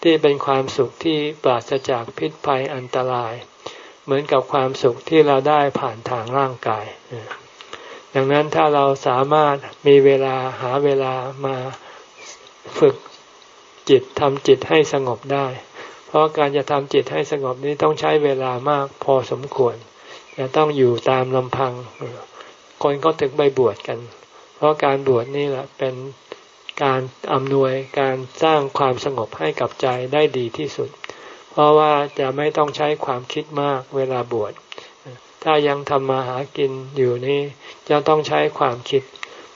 ที่เป็นความสุขที่ปราศจากพิษภัยอันตราย เหมือนกับความสุขที่เราได้ผ่านทางร่างกายดังนั้นถ้าเราสามารถมีเวลาหาเวลามาฝึกจิตทำจิตให้สงบได้ เพราะการจะทำจิตให้สงบนี้ต้องใช้เวลามากพอสมควร จะต้องอยู่ตามลำพัง คนก็ถึงไปบวชกัน เพราะการบวชนี่แหละเป็น การอำนวยการสร้างความสงบให้กับใจได้ดีที่สุด เพราะว่าจะไม่ต้องใช้ความคิดมากเวลาบวช ถ้ายังทำมาหากินอยู่นี่จะต้องใช้ความคิด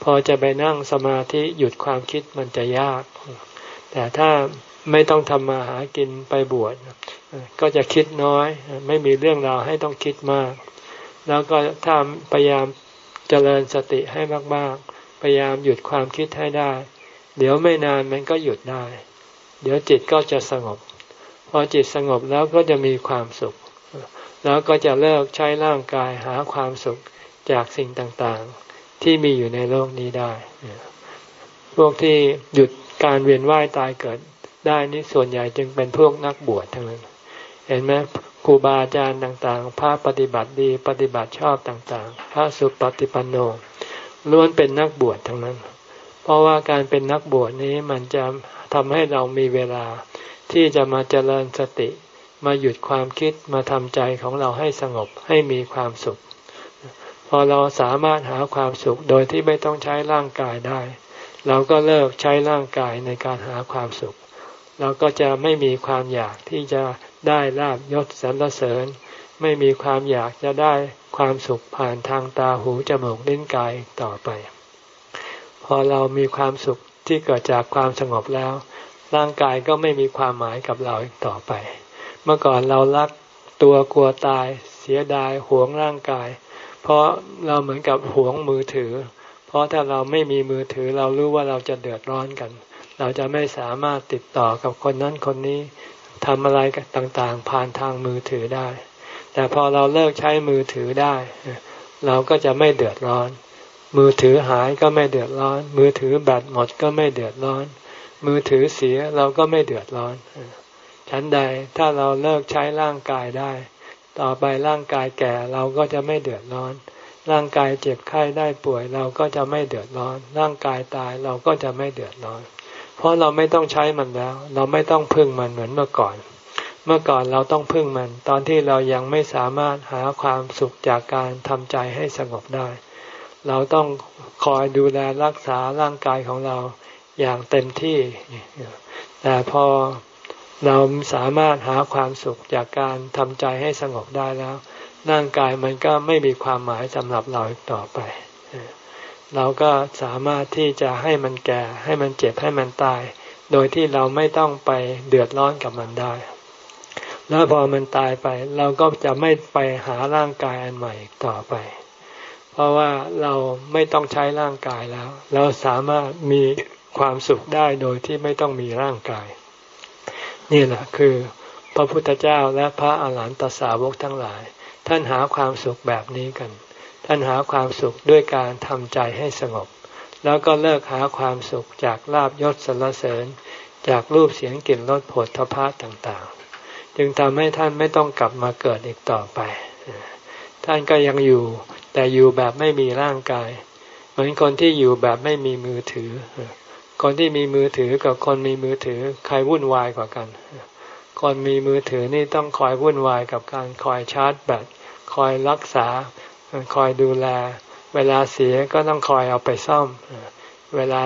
พอจะไปนั่งสมาธิหยุดความคิดมันจะยาก แต่ถ้าไม่ต้องทำมาหากินไปบวชก็จะคิดน้อย ไม่มีเรื่องราวให้ต้องคิดมาก แล้วก็ถ้าพยายามเจริญสติให้มาก ๆ พยายามหยุดความคิดให้ได้ เดี๋ยวไม่นานมันก็หยุดได้ เดี๋ยวจิตก็จะสงบ พอจิตสงบแล้วก็จะมีความสุข แล้วก็จะเลิกใช้ร่างกายหาความสุขจากสิ่งต่างๆ ที่มีอยู่ในโลกนี้ได้ พวกที่หยุดการเวียนว่ายตายเกิดได้นี่ส่วนใหญ่จึงเป็นพวกนักบวชทั้งนั้น เห็นไหมครูบาอาจารย์ต่างๆ พระปฏิบัติดีปฏิบัติชอบต่างๆ พระสุปฏิปันโนล้วนเป็นนักบวชทั้งนั้น เพราะว่าการเป็นนักบวชนี้มันจะทำให้เรามีเวลา ที่จะมาเจริญสติ มาหยุดความคิดมาทำใจของเราให้สงบให้มีความสุข พอเราสามารถหาความสุขโดยที่ไม่ต้องใช้ร่างกายได้ เราก็เลิกใช้ร่างกายในการหาความสุข เราก็จะไม่มีความอยากที่จะได้ลาบยศสรรเสริญ ไม่มีความอยากจะได้ความสุขผ่านทางตาหูจมูกลิ้นกายต่อไป อเรามีความสุขที่เกิดจากความสงบแล้ว ร่างกายก็ไม่มีความหมายกับเราอีกต่อไป เมื่อก่อนเรารักตัวกลัวตาย เสียดายหวงร่างกาย เพราะเราเหมือนกับหวงมือถือ เพราะถ้าเราไม่มีมือถือเรารู้ว่าเราจะเดือดร้อนกัน เราจะไม่สามารถติดต่อกับคนนั้นคนนี้ทำอะไรต่างๆ ผ่านทางมือถือได้ แต่พอเราเลิกใช้มือถือได้ เราก็จะไม่เดือดร้อน มือถือหายก็ไม่เดือดร้อน มือถือแบตหมดก็ไม่เดือดร้อน มือถือเสียเราก็ไม่เดือดร้อนฉันใดถ้าเราเลิกใช้ร่างกายได้ ต่อไปร่างกายแก่เราก็จะไม่เดือดร้อน ร่างกายเจ็บไข้ได้ป่วยเราก็จะไม่เดือดร้อน ร่างกายตายเราก็จะไม่เดือดร้อน เพราะเราไม่ต้องใช้มันแล้ว เราไม่ต้องพึ่งมันเหมือนเมื่อก่อน เมื่อก่อนเราต้องพึ่งมัน ตอนที่เรายังไม่สามารถหาความสุขจากการทำใจให้สงบได้ เราต้องคอยดูแลรักษาร่างกายของเราอย่างเต็มที่ แต่พอเราสามารถหาความสุขจากการทำใจให้สงบได้แล้ว ร่างกายมันก็ไม่มีความหมายสำหรับเราอีกต่อไป เราก็สามารถที่จะให้มันแก่ ให้มันเจ็บให้มันตาย โดยที่เราไม่ต้องไปเดือดร้อนกับมันได้ แล้วพอมันตายไป เราก็จะไม่ไปหาร่างกายอันใหม่อีกต่อไป ราะว่าเราไม่ต้องใช้ร่างกายแล้ว เราสามารถมีความสุขได้โดยที่ไม่ต้องมีร่างกาย นี่แหละคือพระพุทธเจ้าและพระอาหารหันตสาวกทั้งหลาย ท่านหาความสุขแบบนี้กัน ท่านหาความสุขด้วยการทำใจให้สงบ แล้วก็เลิกหาความสุขจากลาบยศสรรเสริญ จากรูปเสียงกลิ่นรสผลทพะต่างๆ จึงทำให้ท่านไม่ต้องกลับมาเกิดอีกต่อไป ท่านก็ยังอยู่ แต่อยู่แบบไม่มีร่างกาย เหมือนคนที่อยู่แบบไม่มีมือถือ คนที่มีมือถือกับคนมีมือถือใครวุ่นวายกว่ากัน คนมีมือถือนี่ต้องคอยวุ่นวายกับการคอยชาร์จแบตคอยรักษา คอยดูแล เวลาเสียก็ต้องคอยเอาไปซ่อม เวลา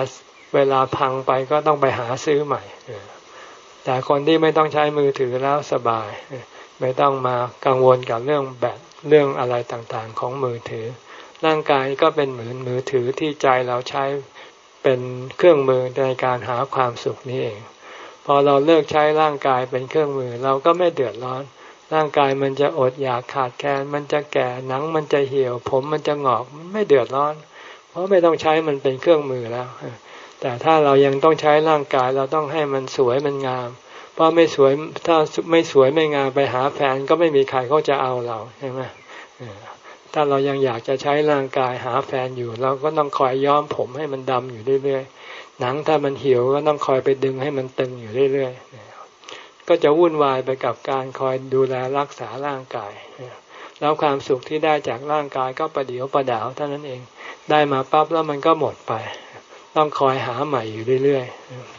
เวลาพังไปก็ต้องไปหาซื้อใหม่ แต่คนที่ไม่ต้องใช้มือถือแล้วสบาย ไม่ต้องมากังวลกับเรื่องแบบ เรื่องอะไรต่างๆของมือถือ ร่างกายก็เป็นเหมือนมือถือที่ใจเราใช้เป็นเครื่องมือในการหาความสุขนี้เอง พอเราเลิกใช้ร่างกายเป็นเครื่องมือเราก็ไม่เดือดร้อน ร่างกายมันจะอดอยากขาดแคลนมันจะแก่หนังมันจะเหี่ยว ผมมันจะงอกมันไม่เดือดร้อน เพราะไม่ต้องใช้มันเป็นเครื่องมือแล้ว แต่ถ้าเรายังต้องใช้ร่างกายเราต้องให้มันสวยมันงาม เพราะไม่สวยถ้าไม่สวยไม่งามไปหาแฟนก็ไม่มีใครเขาจะเอาเราใช่ไหมถ้าเรายังอยากจะใช้ร่างกายหาแฟนอยู่ เราก็ต้องคอยย้อมผมให้มันดำอยู่เรื่อยๆหนังถ้ามันเหี่ยวก็ต้องคอยไปดึงให้มันตึงอยู่เรื่อยๆก็จะวุ่นวายไปกับการคอยดูแลรักษาร่างกายแล้วความสุขที่ได้จากร่างกายก็ประเดียวประดาวเท่านั้นเอง ได้มาปั๊บแล้วมันก็หมดไป ต้องคอยหาใหม่อยู่เรื่อยๆ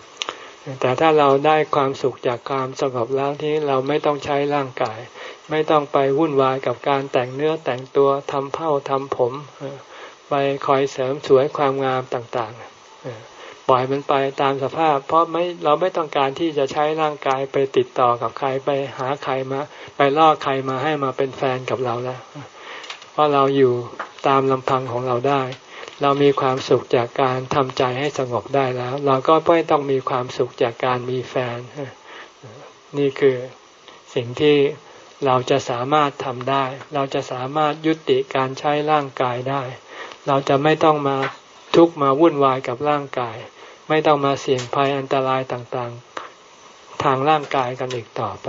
แต่ถ้าเราได้ความสุขจากความสงบแล้วที่เราไม่ต้องใช้ร่างกาย ไม่ต้องไปวุ่นวายกับการแต่งเนื้อแต่งตัวทำเผ้าทำผม ไปคอยเสริมสวยความงามต่างๆปล่อยมันไปตามสภาพ เพราะไม่เราไม่ต้องการที่จะใช้ร่างกายไปติดต่อกับใครไปหาใครมา ไปล่อใครมาให้มาเป็นแฟนกับเราแล้วเพราะเราอยู่ตามลำพังของเราได้ เรามีความสุขจากการทำใจให้สงบได้แล้ว เราก็ไม่ต้องมีความสุขจากการมีแฟน นี่คือสิ่งที่เราจะสามารถทำได้ เราจะสามารถยุติการใช้ร่างกายได้ เราจะไม่ต้องมาทุกมาวุ่นวายกับร่างกาย ไม่ต้องมาเสี่ยงภัยอันตรายต่างๆ ทางร่างกายกันอีกต่อไป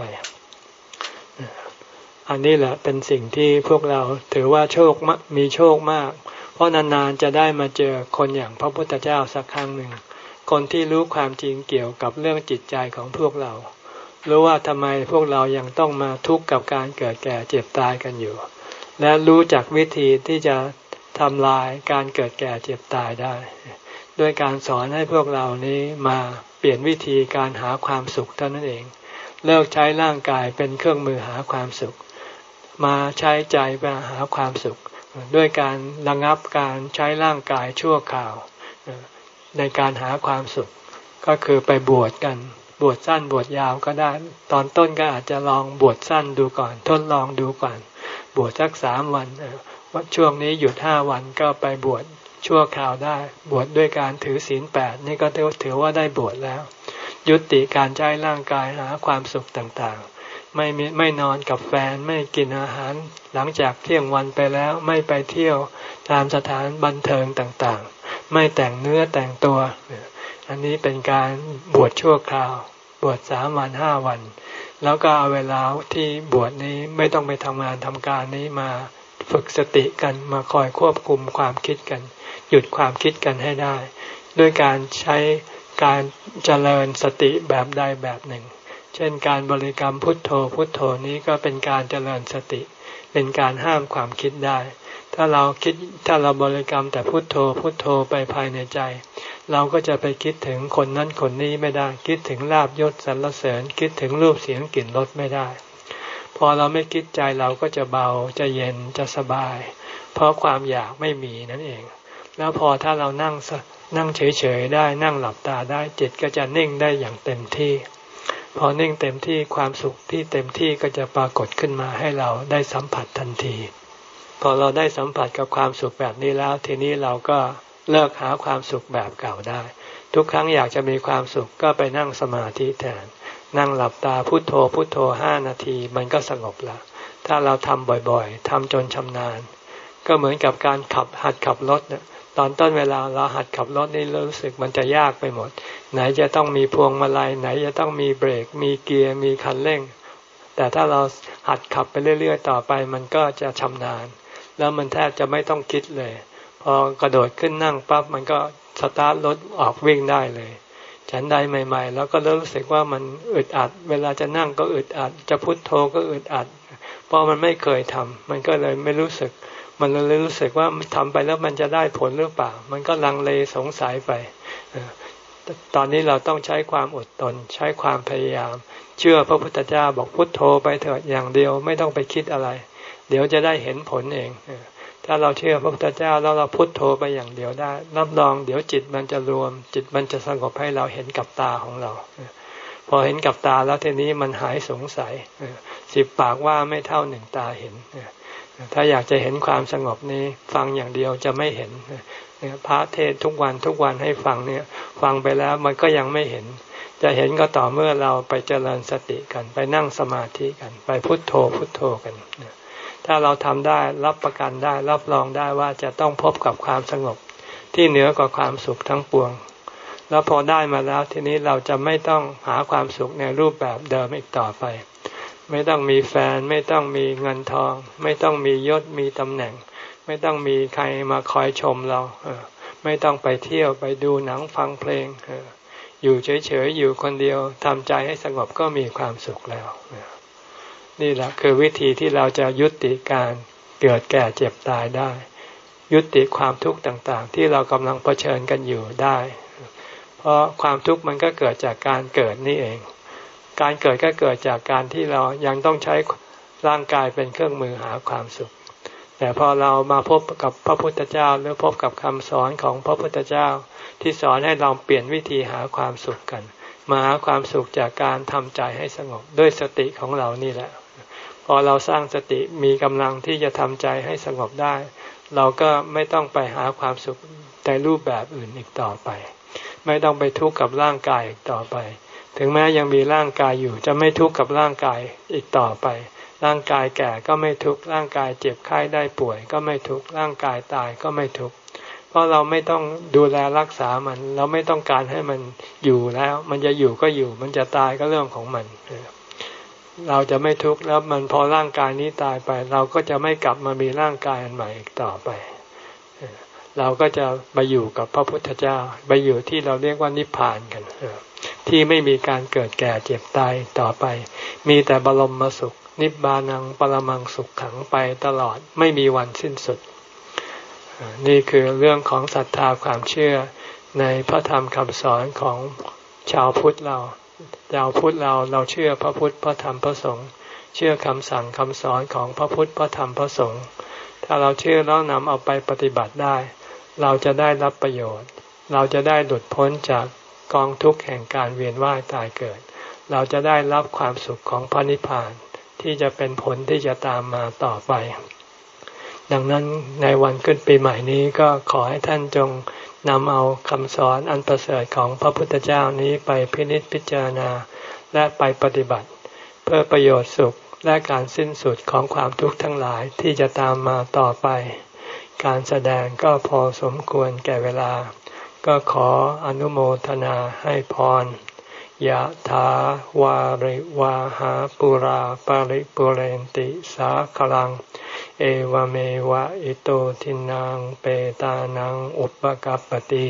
อันนี้แหละเป็นสิ่งที่พวกเราถือว่าโชคมีโชคมาก เพราะนานๆจะได้มาเจอคนอย่างพระพุทธเจ้าสักครั้งหนึ่ง คนที่รู้ความจริงเกี่ยวกับเรื่องจิตใจของพวกเรา รู้ว่าทำไมพวกเรายังต้องมาทุกข์กับการเกิดแก่เจ็บตายกันอยู่ และรู้จักวิธีที่จะทำลายการเกิดแก่เจ็บตายได้ ด้วยการสอนให้พวกเรานี้มาเปลี่ยนวิธีการหาความสุขเท่านั้นเอง เลิกใช้ร่างกายเป็นเครื่องมือหาความสุข มาใช้ใจไปหาความสุข ด้วยการระงับการใช้ร่างกายชั่วคราวในการหาความสุข ก็คือไปบวชกัน บวชสั้นบวชยาวก็ได้ ตอนต้นก็อาจจะลองบวชสั้นดูก่อน ทดลองดูก่อน บวชสักสามวันว่าช่วงนี้หยุดห้าวันก็ไปบวชชั่วคราวได้ บวชดด้วยการถือศีลแปดนี่ก็ถือว่าได้บวชแล้ว ยุติการใช้ร่างกายหาความสุขต่างๆ ไม่ไม่นอนกับแฟนไม่กินอาหาร หลังจากเที่ยงวันไปแล้วไม่ไปเที่ยวตามสถานบันเทิงต่างๆ ไม่แต่งเนื้อแต่งตัว อันนี้เป็นการบวชชั่วคราว บวชสามวันห้าวัน แล้วก็เอาเวลาที่บวชนี้ไม่ต้องไปทำงานทำการนี้มาฝึกสติกันมาคอยควบคุมความคิดกัน หยุดความคิดกันให้ได้ ด้วยการใช้การเจริญสติแบบใดแบบหนึ่ง เช่นการบริกรรมพุทโธพุทโธนี้ก็เป็นการเจริญสติ เป็นการห้ามความคิดได้ ถ้าเราคิดถ้าเราบริกรรมแต่พุทโธพุทโธไปภายในใจ เราก็จะไปคิดถึงคนนั้นคนนี้ไม่ได้ คิดถึงลาบยศสรรเสริญ คิดถึงรูปเสียงกลิ่นรสไม่ได้ พอเราไม่คิดใจเราก็จะเบาจะเย็นจะสบาย เพราะความอยากไม่มีนั่นเอง แล้วพอถ้าเรานั่งนั่งเฉยๆได้นั่งหลับตาได้จิตก็จะนิ่งได้อย่างเต็มที่ พอนิ่งเต็มที่ความสุขที่เต็มที่ก็จะปรากฏขึ้นมาให้เราได้สัมผัสทันที พอเราได้สัมผัสกับความสุขแบบนี้แล้ว ทีนี้เราก็เลิกหาความสุขแบบเก่าได้ ทุกครั้งอยากจะมีความสุขก็ไปนั่งสมาธิแทน นั่งหลับตาพุโทโธพุโทโธห้านาที มันก็สงบละถ้าเราทำบ่อยๆทำจนชำนาญ ก็เหมือนกับการขับหัดขับรถเนี่ย ตอนต้นเวลาเราหัดขับรถนี่รู้สึกมันจะยากไปหมด ไหนจะต้องมีพวงมาลัยไหนจะต้องมีเบรก มีเกียร์มีคันเร่ง แต่ถ้าเราหัดขับไปเรื่อยๆ ต่อไปมันก็จะชำนาญ แล้วมันแทบจะไม่ต้องคิดเลย พอกระโดดขึ้นนั่งปั๊บมันก็สตาร์ทรถออกวิ่งได้เลยฉันใดใหม่ ๆ แล้วก็เรู้สึกว่ามันอึดอัด เวลาจะนั่งก็อึดอัด จะพุโทโธก็อึดอัด เพราะมันไม่เคยทำมันก็เลยไม่รู้สึก มันเลยรู้สึกว่าทำไปแล้วมันจะได้ผลหรือเปล่า มันก็ลังเลสงสัยไป ตอนนี้เราต้องใช้ความอดทนใช้ความพยายาม เชื่อพระพุทธเจ้าบอกพุทโธไปเถิดอย่างเดียวไม่ต้องไปคิดอะไร เดี๋ยวจะได้เห็นผลเอง ถ้าเราเชื่อพระพุทธเจ้าแล้วเราพุทโธไปอย่างเดียวได้รับรอง เดี๋ยวจิตมันจะรวม จิตมันจะสงบให้เราเห็นกับตาของเราพอเห็นกับตาแล้วทีนี้มันหายสงสัยสิบปากว่าไม่เท่าหนึ่งตาเห็น ถ้าอยากจะเห็นความสงบนี้ ฟังอย่างเดียวจะไม่เห็นพระเทศทุกวันทุกวันให้ฟังเนี่ย ฟังไปแล้วมันก็ยังไม่เห็น จะเห็นก็ต่อเมื่อเราไปเจริญสติกัน ไปนั่งสมาธิกัน ไปพุทโธพุทโธกัน ถ้าเราทำได้รับประกันได้ รับรองได้ว่าจะต้องพบกับความสงบ ที่เหนือกว่าความสุขทั้งปวง แล้วพอได้มาแล้วทีนี้เราจะไม่ต้องหาความสุขในรูปแบบเดิมอีกต่อไป ไม่ต้องมีแฟน ไม่ต้องมีเงินทอง ไม่ต้องมียศมีตำแหน่ง ไม่ต้องมีใครมาคอยชมเราไม่ต้องไปเที่ยวไปดูหนังฟังเพลงอยู่เฉยๆอยู่คนเดียวทำใจให้สงบก็มีความสุขแล้ว นี่แหละคือวิธีที่เราจะยุติการเกิดแก่เจ็บตายได้ ยุติความทุกข์ต่างๆ ที่เรากำลังเผชิญกันอยู่ได้ เพราะความทุกข์มันก็เกิดจากการเกิดนี่เอง การเกิดก็เกิดจากการที่เรายังต้องใช้ร่างกายเป็นเครื่องมือหาความสุข แต่พอเรามาพบกับพระพุทธเจ้าหรือพบกับคำสอนของพระพุทธเจ้า ที่สอนให้เราเปลี่ยนวิธีหาความสุขกัน มาหาความสุขจากการทำใจให้สงบด้วยสติของเรานี่แหละ พอเราสร้างสติมีกำลังที่จะทำใจให้สงบได้ เราก็ไม่ต้องไปหาความสุขในรูปแบบอื่นอีกต่อไป ไม่ต้องไปทุกข์กับร่างกายอีกต่อไป ถึงแม้ยังมีร่างกายอยู่จะไม่ทุกข์กับร่างกายอีกต่อไป ร่างกายแก่ก็ไม่ทุกข์ร่างกายเจ็บไข้ได้ป่วย ก็ไม่ทุกข์ร่างกายตายก็ไม่ทุกข์เพราะเราไม่ต้องดูแลรักษามัน เราไม่ต้องการให้มันอยู่แล้ว มันจะอยู่ก็อยู่ มันจะตายก็เรื่องของมันเราจะไม่ทุกข์แล้วมันพอร่างกายนี้ตายไป เราก็จะไม่กลับมามีร่างกายอันใหม่อีกต่อไป เราก็จะไปอยู่กับพระพุทธเจ้า ไปอยู่ที่เราเรียกว่านิพพานกัน ที่ไม่มีการเกิดแก่เจ็บตายต่อไป มีแต่บรมมาสุข นิบานังปรมังสุขขังไปตลอดไม่มีวันสิ้นสุด นี่คือเรื่องของศรัทธาความเชื่อในพระธรรมคำสอนของชาวพุทธเราเราพุทธเราเราเชื่อพระพุทธพระธรรมพระสงฆ์เชื่อคำสั่งคำสอนของพระพุทธพระธรรมพระสงฆ์ถ้าเราเชื่อแล้วนำเอาไปปฏิบัติได้ เราจะได้รับประโยชน์ เราจะได้หลุดพ้นจาก กองทุกข์แห่งการเวียนว่ายตายเกิด เราจะได้รับความสุขของพระนิพพานที่จะเป็นผลที่จะตามมาต่อไป ดังนั้นในวันขึ้นปีใหม่นี้ก็ขอให้ท่านจงนำเอาคำสอนอันประเสริฐของพระพุทธเจ้านี้ไปพินิจพิจารณาและไปปฏิบัติ เพื่อประโยชน์สุขและการสิ้นสุดของความทุกข์ทั้งหลายที่จะตามมาต่อไป การแสดงก็พอสมควรแก่เวลา ก็ขออนุโมทนาให้พรยะถาวาริวาหาปุราปาริปุเรนติสาคลัง เอวเมวะอิโตทินังเปตานังอุปกัปติ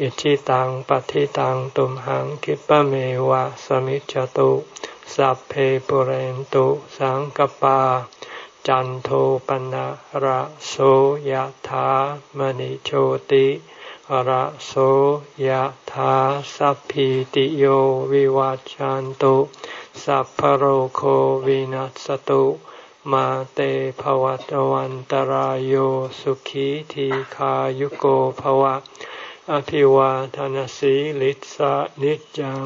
อิชิตังปฏิตังตุมหังคิปะเมวะสมิจจตุสัพเพปุเรนตุสังกปา จันโทปนะระโสยธามณิโชติ ระโสยธาสัพพิติโยวิวัจจันตุสัพพโรโควินัสตุมาเตภวัตวันตารโยสุขีทีขายุโกภวะ อภิวาทานสีลิสะนิจัง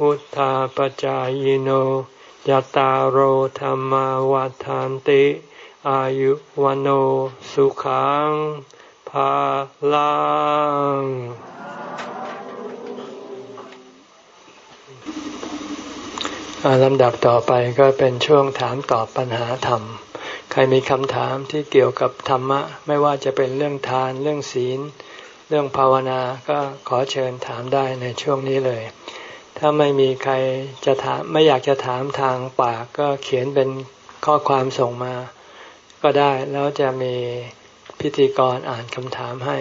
อุธาปจายโนยตารโอธรรมวาทานติ อายุวันโอสุขัง ภาลังลำดับต่อไปก็เป็นช่วงถามตอบปัญหาธรรม ใครมีคำถามที่เกี่ยวกับธรรมะ ไม่ว่าจะเป็นเรื่องทานเรื่องศีล เรื่องภาวนาก็ขอเชิญถามได้ในช่วงนี้เลย ถ้าไม่มีใครจะถามไม่อยากจะถามทางปากก็เขียนเป็นข้อความส่งมา ก็ได้แล้วจะมี พิธีกรอ่านคำถามให้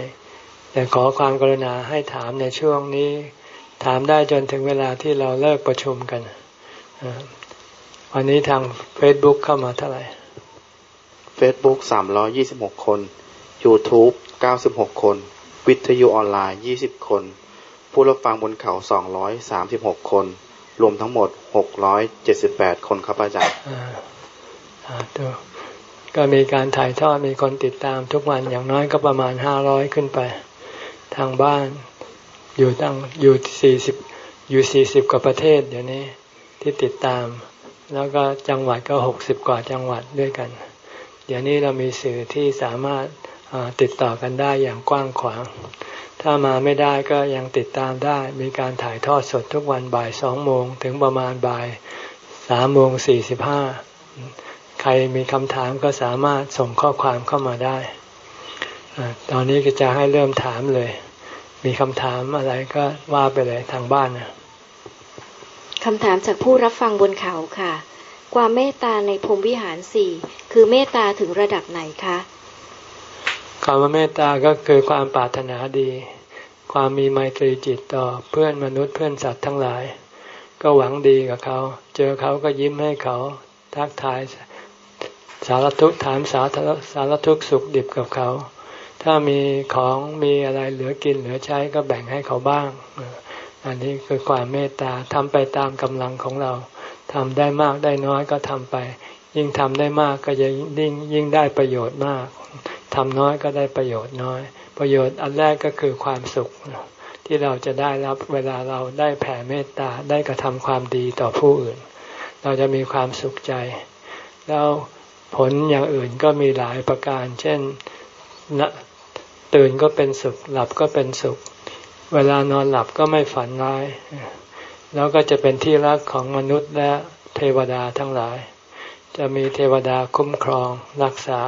แต่ขอความกรุณาให้ถามในช่วงนี้ ถามได้จนถึงเวลาที่เราเลิกประชุมกัน วันนี้ทาง Facebook เข้ามาเท่าไหร่ Facebook สามร้อยี่สิบหกคน YouTube เก้าสิบหกคน วิทยุออนไลน์ยี่สิบคน ผู้รับฟังบนเขาสองร้อยสามสิบหกคน รวมทั้งหมดหกร้อยเจ็ดสิบแปดคนครับอาจารย์ตัว ก็มีการถ่ายทอดมีคนติดตามทุกวันอย่างน้อยก็ประมาณห้าร้อยขึ้นไป ทางบ้านอยู่ตั้งอยู่สี่สิบอยู่สี่สิบกว่าประเทศเดี๋ยวนี้ที่ติดตาม แล้วก็จังหวัดก็หกสิบกว่าจังหวัดด้วยกัน เดี๋ยวนี้เรามีสื่อที่สามารถติดต่อกันได้อย่างกว้างขวาง ถ้ามาไม่ได้ก็ยังติดตามได้ มีการถ่ายทอดสดทุกวันบ่ายสองโมงถึงประมาณบ่ายสามโมงสี่สิบห้า ใครมีคำถามก็สามารถส่งข้อความเข้ามาได้ ตอนนี้ก็จะให้เริ่มถามเลย มีคำถามอะไรก็ว่าไปเลยทางบ้านนะคำถามจากผู้รับฟังบนเขาค่ะ ความเมตตาในพรมวิหารสี่คือเมตตาถึงระดับไหนคะคำว่าเมตตาก็คือความปรารถนาดี ความมีไมตรีจิตต่อเพื่อนมนุษย์เพื่อนสัตว์ทั้งหลาย ก็หวังดีกับเขา เจอเขาก็ยิ้มให้เขาทักทาย สารทุกถามสารสารทุกสุขดิบกับเขา ถ้ามีของมีอะไรเหลือกินเหลือใช้ก็แบ่งให้เขาบ้าง อันนี้คือความเมตตาทำไปตามกำลังของเราทำได้มากได้น้อยก็ทำไป ยิ่งทำได้มากก็จะยิ่งยิ่งได้ประโยชน์มากทำน้อยก็ได้ประโยชน์น้อย ประโยชน์อันแรกก็คือความสุข ที่เราจะได้รับเวลาเราได้แผ่เมตตาได้กระทำความดีต่อผู้อื่น เราจะมีความสุขใจ แล้ว ผลอย่างอื่นก็มีหลายประการ เช่นนะตื่นก็เป็นสุข หลับก็เป็นสุข เวลานอนหลับก็ไม่ฝันร้าย แล้วก็จะเป็นที่รักของมนุษย์และเทวดาทั้งหลาย จะมีเทวดาคุ้มครองรักษา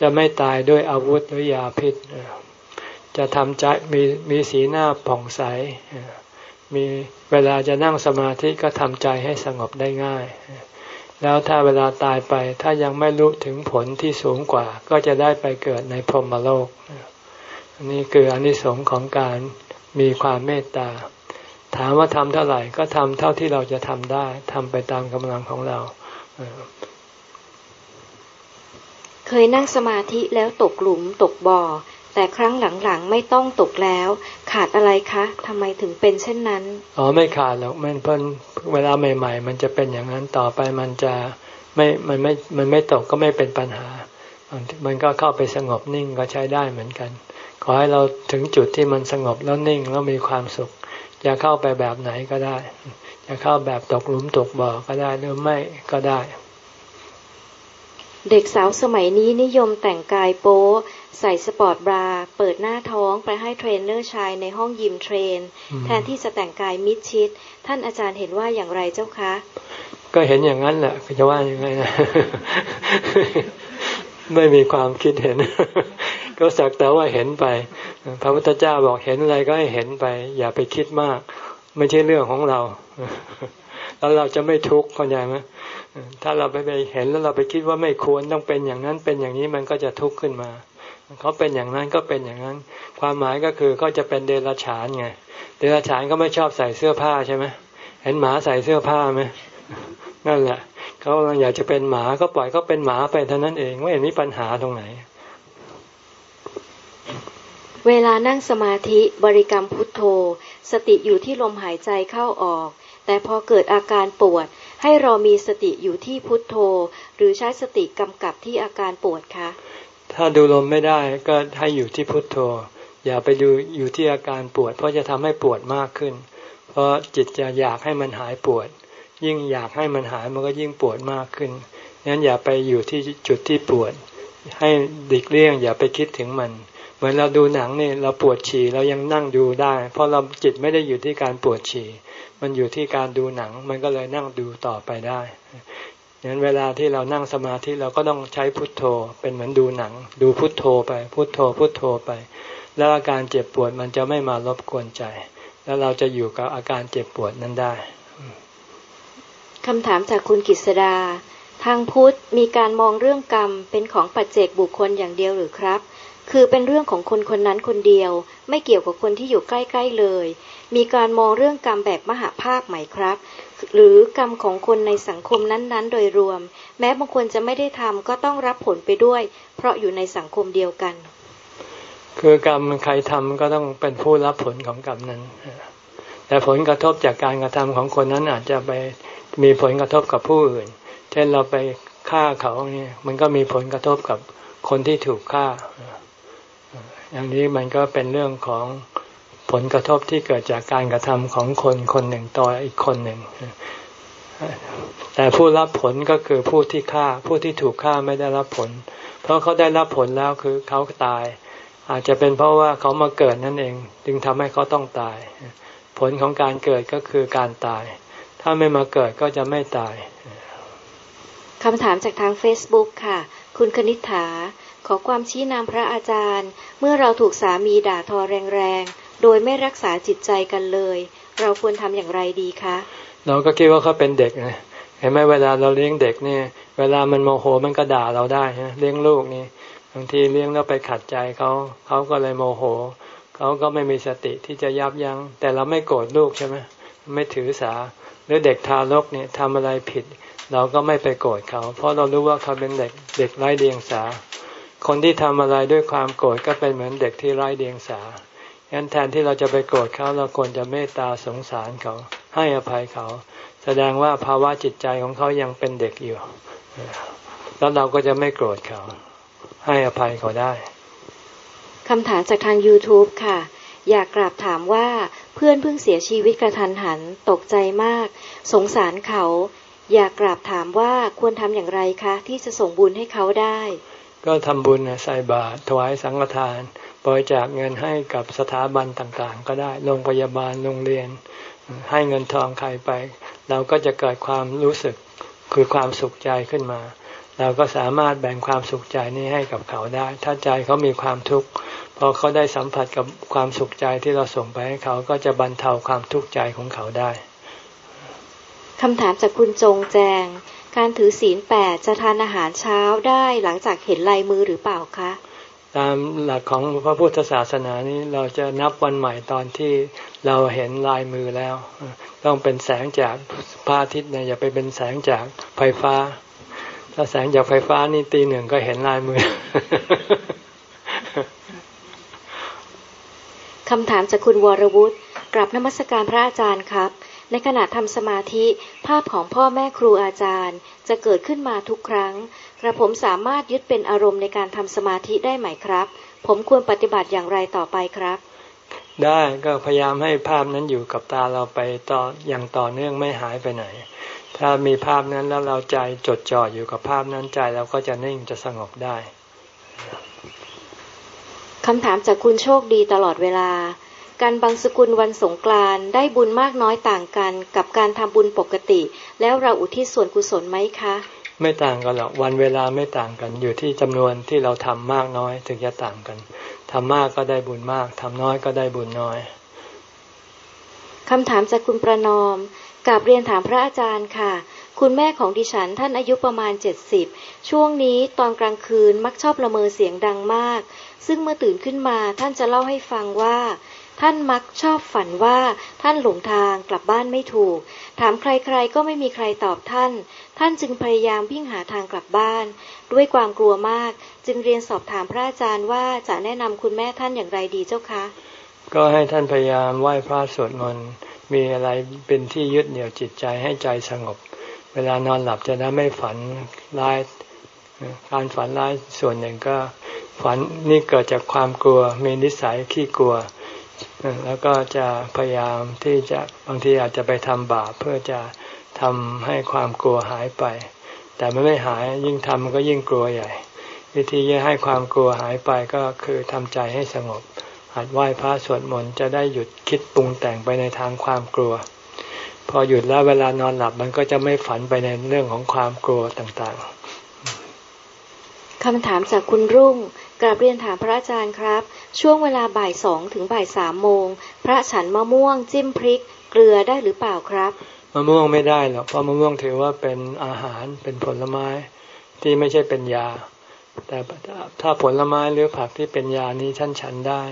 จะไม่ตายด้วยอาวุธหรือยาพิษ จะทำใจมีมีสีหน้าผ่องใส มีเวลาจะนั่งสมาธิก็ทำใจให้สงบได้ง่าย แล้วถ้าเวลาตายไปถ้ายังไม่รู้ถึงผลที่สูงกว่า ก็จะได้ไปเกิดในพรหมโลกนนี้คืออนิสงส์ของการมีความเมตตา ถามว่าทำเท่าไหร่ก็ทำเท่าที่เราจะทำได้ทำไปตามกำลังของเรา เคยนั่งสมาธิแล้วตกหลุมตกบ่อ แต่ครั้งหลังๆไม่ต้องตกแล้ว ขาดอะไรคะทำไมถึงเป็นเช่นนั้นอ๋อไม่ขาดหรอกมันเพิ่นเวลาใหม่ ๆ มันจะเป็นอย่างนั้นต่อไปมันจะไม่มันไม่มันไม่ตกก็ไม่เป็นปัญหา มันก็เข้าไปสงบนิ่งก็ใช้ได้เหมือนกัน ขอให้เราถึงจุดที่มันสงบแล้วนิ่งแล้วมีความสุขจะเข้าไปแบบไหนก็ได้ จะเข้าแบบตกหลุมตกบ่อก็ได้หรือไม่ก็ได้ เด็กสาวสมัยนี้นิยมแต่งกายโป๊ ใส่ sport bra เปิดหน้าท้องไปให้เทรนเนอร์ชายในห้องยิม train แทนที่จะแต่งกายมิดชิด ท่านอาจารย์เห็นว่าอย่างไรเจ้าคะ ก็เห็นอย่างนั้นแหละจะว่ายังไงนะไม่มีความคิดเห็น ก็สักแต่ว่าเห็นไป พระพุทธเจ้าบอกเห็นอะไรก็ให้เห็นไป อย่าไปคิดมาก ไม่ใช่เรื่องของเรา แล้วเราจะไม่ทุกข์เข้าใจไหมถ้าเราไปไปเห็นแล้วเราไปคิดว่าไม่ควรต้องเป็นอย่างนั้นเป็นอย่างนี้มันก็จะทุกข์ขึ้นมา เขาเป็นอย่างนั้นก็เป็นอย่างนั้น ความหมายก็คือเขาจะเป็นเดรัจฉานไง เดรัจฉานก็ไม่ชอบใส่เสื้อผ้าใช่ไหมเห็นหมาใส่เสื้อผ้าไหมนั่นแหละเขาอยากจะเป็นหมาก็ปล่อยเขาเป็นหมาไปเท่านั้นเองไม่เห็นมีปัญหาตรงไหน เวลานั่งสมาธิบริกรรมพุทโธ สติอยู่ที่ลมหายใจเข้าออก แต่พอเกิดอาการปวด ให้เรามีสติอยู่ที่พุทโธ หรือใช้สติกำกับที่อาการปวดคะ ถ้าดูลมไม่ได้ก็ให้อยู่ที่พุทโธ อย่าไปดูอยู่ที่อาการปวด เพราะจะทำให้ปวดมากขึ้น เพราะจิตจะอยากให้มันหายปวด ยิ่งอยากให้มันหายมันก็ยิ่งปวดมากขึ้นงั้นอย่าไปอยู่ที่จุดที่ปวด ให้ดิกเลี่ยง อย่าไปคิดถึงมัน เหมือนเราดูหนังนี่เราปวดฉี่เรายังนั่งดูได้ เพราะเราจิตไม่ได้อยู่ที่การปวดฉี่มันอยู่ที่การดูหนัง มันก็เลยนั่งดูต่อไปได้ งั้นเวลาที่เรานั่งสมาธิเราก็ต้องใช้พุทโธ เป็นเหมือนดูหนัง ดูพุทโธไป พุทโธ พุทโธไป แล้วอาการเจ็บปวดมันจะไม่มารบกวนใจ แล้วเราจะอยู่กับอาการเจ็บปวดนั้นได้คำถามจากคุณกิษดา ทางพุทธมีการมองเรื่องกรรมเป็นของปัจเจกบุคคลอย่างเดียวหรือครับ คือเป็นเรื่องของคนคนนั้นคนเดียว ไม่เกี่ยวกับคนที่อยู่ใกล้ ๆเลย มีการมองเรื่องกรรมแบบมหาภาคไหมครับ หรือกรรมของคนในสังคมนั้นๆ โดยรวม แม้บางคนจะไม่ได้ทำก็ต้องรับผลไปด้วย เพราะอยู่ในสังคมเดียวกัน คือกรรมใครทำก็ต้องเป็นผู้รับผลของกรรมนั้น แต่ผลกระทบจากการกระทำของคนนั้นอาจจะไปมีผลกระทบกับผู้อื่น เช่นเราไปฆ่าเขาเนี่ยมันก็มีผลกระทบกับคนที่ถูกฆ่า อย่างนี้มันก็เป็นเรื่องของ ผลกระทบที่เกิดจากการกระทำของคนคนหนึ่งต่ออีกคนหนึ่ง แต่ผู้รับผลก็คือผู้ที่ฆ่าผู้ที่ถูกฆ่าไม่ได้รับผล เพราะเขาได้รับผลแล้วคือเขาตาย อาจจะเป็นเพราะว่าเขามาเกิดนั่นเอง จึงทำให้เขาต้องตาย ผลของการเกิดก็คือการตาย ถ้าไม่มาเกิดก็จะไม่ตายคำถามจากทาง Facebook ค่ะ คุณคณิ t ฐา ขอความชี้นำพระอาจารย์ เมื่อเราถูกสามีด่าทอแรงๆ โดยไม่รักษาจิตใจกันเลย เราควรทำอย่างไรดีคะ เราก็คิดว่าเขาเป็นเด็กนะเห็นไหมเวลาเราเลี้ยงเด็กเนี่ย เวลามันโมโหมันก็ด่าเราได้ฮะเลี้ยงลูกนี่บางทีเลี้ยงแล้วไปขัดใจเขาเขาก็เลยโมโหเขาก็ไม่มีสติที่จะยับยัง้งแต่เราไม่โกรธลูกใช่ไหมไม่ถือสาหรือเด็กทารกเนี่ยทำอะไรผิด เราก็ไม่ไปโกรธเขา เพราะเรารู้ว่าเขาเป็นเด็กเด็กไร้เดียงสา คนที่ทำอะไรด้วยความโกรธก็เป็นเหมือนเด็กที่ไร้เดียงสา งั้นแทนที่เราจะไปโกรธเขาเราควรจะเมตตาสงสารเขาให้อภัยเขา แสดงว่าภาวะจิตใจของเขายังเป็นเด็กอยู่ แล้วเราก็จะไม่โกรธเขา ให้อภัยเขาได้คำถามจากทาง YouTube ค่ะ อยากกราบถามว่าเพื่อนเพิ่งเสียชีวิตกระทันหันตกใจมาก สงสารเขา อยากกราบถามว่าควรทำอย่างไรคะ ที่จะส่งบุญให้เขาได้ ก็ทำบุญใส่บาตรถวายสังฆทาน บริจาคเงินให้กับสถาบันต่างๆ ก็ได้โรงพยาบาลโรงเรียน ให้เงินทองใครไป เราก็จะเกิดความรู้สึกคือความสุขใจขึ้นมา เราก็สามารถแบ่งความสุขใจนี้ให้กับเขาได้ ถ้าใจเขามีความทุกข์พอเขาได้สัมผัสกับความสุขใจที่เราส่งไปให้เขาก็จะบรรเทาความทุกข์ใจของเขาได้คำถามจากคุณจงแจง การถือศีลแปดจะทานอาหารเช้าได้หลังจากเห็นลายมือหรือเปล่าคะ ตามหลักของพระพุทธศาสนานี้เราจะนับวันใหม่ตอนที่เราเห็นลายมือแล้ว ต้องเป็นแสงจากพระอาทิตย์เนี่ยอย่าไปเป็นแสงจากไฟฟ้า ถ้าแสงจากไฟฟ้านี่ตีหนึ่งก็เห็นลายมือคำถามจากคุณวรวุฒิกลับนมัสการพระอาจารย์ครับ ในขณะทำสมาธิภาพของพ่อแม่ครูอาจารย์ จะเกิดขึ้นมาทุกครั้ง กระผมสามารถยึดเป็นอารมณ์ในการทำสมาธิได้ไหมครับ ผมควรปฏิบัติอย่างไรต่อไปครับ ได้ก็พยายามให้ภาพนั้นอยู่กับตาเราไปต่ออย่างต่อเนื่องไม่หายไปไหน ถ้ามีภาพนั้นแล้วเราใจจดจ่ออยู่กับภาพนั้นใจเราก็จะนิ่งจะสงบได้คำถามจากคุณโชคดีตลอดเวลา การบังสกุลวันสงกรานได้บุญมากน้อยต่างกันกับการทำบุญปกติ แล้วเราอุทิศส่วนกุศลไหมคะ ไม่ต่างกันหรอกวันเวลาไม่ต่างกันอยู่ที่จำนวนที่เราทำมากน้อยถึงจะต่างกันทำมากก็ได้บุญมากทำน้อยก็ได้บุญน้อยคำถามจากคุณประนอมกับเรียนถามพระอาจารย์ค่ะคุณแม่ของดิฉันท่านอายุประมาณเจ็ดสิบช่วงนี้ตอนกลางคืนมักชอบละเมอเสียงดังมาก ซึ่งเมื่อตื่นขึ้นมาท่านจะเล่าให้ฟังว่า ท่านมักชอบฝันว่าท่านหลงทางกลับบ้านไม่ถูก ถามใครๆก็ไม่มีใครตอบท่าน ท่านจึงพยายามวิ่งหาทางกลับบ้าน ด้วยความกลัวมาก จึงเรียนสอบถามพระอาจารย์ว่าจะแนะนำคุณแม่ท่านอย่างไรดีเจ้าคะ ก็ให้ท่านพยายามไหว้พระสวดมนต์มีอะไรเป็นที่ยึดเหนี่ยวจิตใจให้ใจสงบ เวลานอนหลับจะได้ไม่ฝันร้ายการฝันร้ายส่วนหนึ่งก็ฝันนี่เกิดจากความกลัวมีนิสัยขี้กลัว แล้วก็จะพยายามที่จะบางทีอาจจะไปทำบาปเพื่อจะทำให้ความกลัวหายไป แต่มันไม่หายยิ่งทำมันก็ยิ่งกลัวใหญ่ วิธีจะให้ความกลัวหายไปก็คือทำใจให้สงบหัดไหว้พระสวดมนต์จะได้หยุดคิดปรุงแต่งไปในทางความกลัว พอหยุดแล้วเวลานอนหลับมันก็จะไม่ฝันไปในเรื่องของความกลัวต่างๆคำถามจากคุณรุ่ง กราบเรียนถามพระอาจารย์ครับ ช่วงเวลาบ่ายสองถึงบ่ายสามโมง พระฉันมะม่วงจิ้มพริก เกลือได้หรือเปล่าครับมะม่วงไม่ได้หรอกเพราะมะม่วงถือว่าเป็นอาหารเป็นผลไม้ที่ไม่ใช่เป็นยา แต่ถ้าผลไม้หรือผักที่เป็นยานี้ท่านฉันได้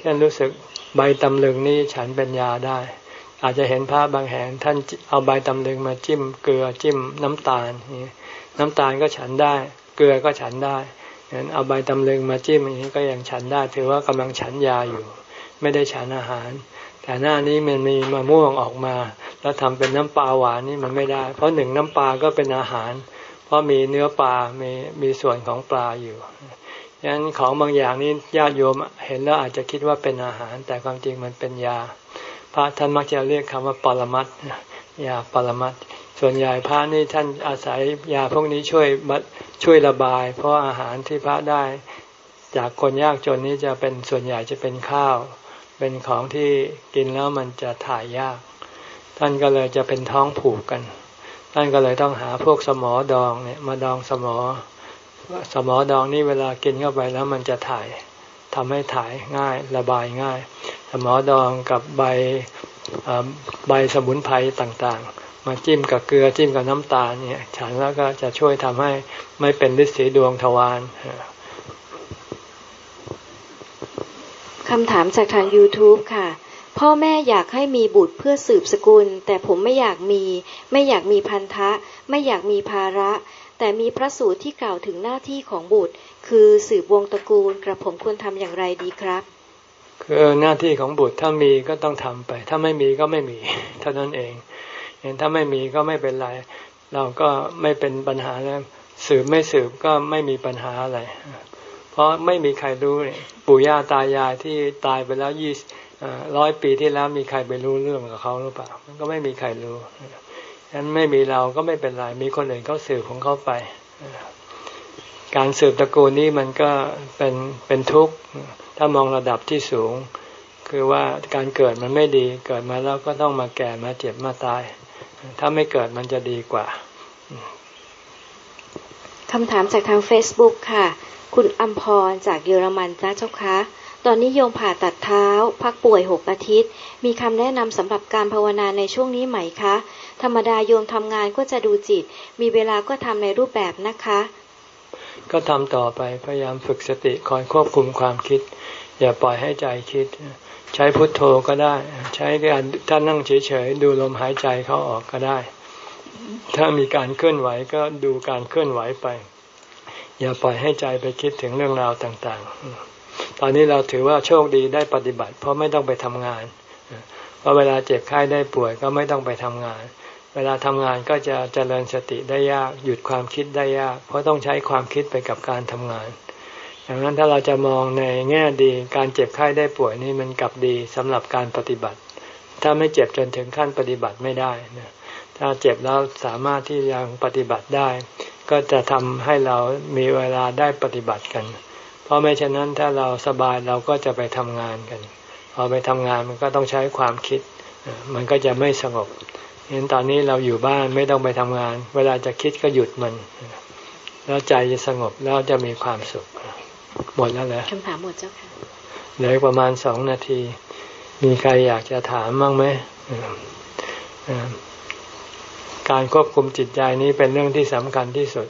ท่านรู้สึกใบตำลึงนี่ฉันเป็นยาได้ อาจจะเห็นพระบางแห่งท่านเอาใบตำลึงมาจิ้มเกลือจิ้มน้ำตาล น้ำตาลก็ฉันได้ เกลือก็ฉันได้ งั้นเอาใบตำลึงมาจิ้มอย่างนี้ก็ยังฉันได้ ถือว่ากำลังฉันยาอยู่ ไม่ได้ฉันอาหาร แต่หน้านี้มันมีมะม่วงออกมา แล้วทำเป็นน้ำปลาหวานนี่มันไม่ได้ เพราะหนึ่งน้ำปลาก็เป็นอาหาร เพราะมีเนื้อปลา มีมีส่วนของปลาอยู่ยันของบางอย่างนี้ญาติโยมเห็นแล้วอาจจะคิดว่าเป็นอาหาร แต่ความจริงมันเป็นยา พระท่านมักจะเรียกคำว่าปรมัตยาปรมัต ส่วนใหญ่พระนี่ท่านอาศัยยาพวกนี้ช่วยช่วยระบาย เพราะอาหารที่พระได้ จากคนยากจนนี้จะเป็นส่วนใหญ่จะเป็นข้าว เป็นของที่กินแล้วมันจะถ่ายยาก ท่านก็เลยจะเป็นท้องผูกกัน ท่านก็เลยต้องหาพวกสมอดองเนี่ยมาดองสมอ สมอดองนี่เวลากินเข้าไปแล้วมันจะถ่ายทำให้ถ่ายง่ายระบายง่าย สมอดองกับใบใบสมุนไพรต่างๆ มาจิ้มกับเกลือจิ้มกับน้ำตาลเนี่ย ฉันแล้วก็จะช่วยทำให้ไม่เป็นฤทธิ์สีดวงทวารคำถามจากทาง YouTube ค่ะ พ่อแม่อยากให้มีบุตรเพื่อสืบสกุล แต่ผมไม่อยากมี ไม่อยากมีพันธะ ไม่อยากมีภาระ แต่มีพระสูตรที่กล่าวถึงหน้าที่ของบุตร คือสืบวงตระกูลกระผมควรทำอย่างไรดีครับคือหน้าที่ของบุตรถ้ามีก็ต้องทำไป ถ้าไม่มีก็ไม่มี เท่านั้นเอง เห็นถ้าไม่มีก็ไม่เป็นไร เราก็ไม่เป็นปัญหาแล้วสืบไม่สืบก็ไม่มีปัญหาอะไร เพราะไม่มีใครรู้เนี่ยปู่ย่าตายายที่ตายไปแล้วยี่ร้อยปีที่แล้วมีใครไปรู้เรื่องกับเขาหรือเปล่ามันก็ไม่มีใครรู้ฉะนั้นไม่มีเราก็ไม่เป็นไร มีคนอื่นเขาสืบของเขาไป การสืบตระกูลนี้มันก็เป็นเป็นทุกข์ ถ้ามองระดับที่สูง คือว่าการเกิดมันไม่ดี เกิดมาแล้วก็ต้องมาแก่มาเจ็บมาตาย ถ้าไม่เกิดมันจะดีกว่าคำถามจากทาง Facebook ค่ะ คุณอัมพรจากเยอรมันจ้าเจ้าคะตอนนี้โยมผ่าตัดเท้า พักป่วยหกอาทิตย์ มีคำแนะนำสำหรับการภาวนาในช่วงนี้ไหมคะ ธรรมดาโยมทำงานก็จะดูจิต มีเวลาก็ทำในรูปแบบนะคะ ก็ทำต่อไปพยายามฝึกสติคอยควบคุมความคิด อย่าปล่อยให้ใจคิด ใช้พุทโธก็ได้ ใช้การถ้านั่งเฉยๆดูลมหายใจเข้าออกก็ได้ ถ้ามีการเคลื่อนไหวก็ดูการเคลื่อนไหวไป อย่าปล่อยให้ใจไปคิดถึงเรื่องราวต่างๆ ตอนนี้เราถือว่าโชคดีได้ปฏิบัติ เพราะไม่ต้องไปทำงานเพราะเวลาเจ็บไข้ได้ป่วยก็ไม่ต้องไปทำงานเวลาทำงานก็จะเจริญสติได้ยาก หยุดความคิดได้ยาก เพราะต้องใช้ความคิดไปกับการทำงาน ดังนั้นถ้าเราจะมองในแง่ดีการเจ็บไข้ได้ป่วยนี่มันกลับดีสำหรับการปฏิบัติ ถ้าไม่เจ็บจนถึงขั้นปฏิบัติไม่ได้นะถ้าเจ็บแล้วสามารถที่ยังปฏิบัติได้ ก็จะทำให้เรามีเวลาได้ปฏิบัติกัน เพราะไม่เช่นนั้นถ้าเราสบายเราก็จะไปทำงานกัน พอไปทำงานมันก็ต้องใช้ความคิด มันก็จะไม่สงบเห็นตอนนี้เราอยู่บ้านไม่ต้องไปทำงาน เวลาจะคิดก็หยุดมัน แล้วใจจะสงบแล้วจะมีความสุข หมดแล้วเหรอคำถามหมดเจ้าค่ะเหลือประมาณสองนาที มีใครอยากจะถามบ้างไหมการควบคุมจิตใจนี้เป็นเรื่องที่สำคัญที่สุด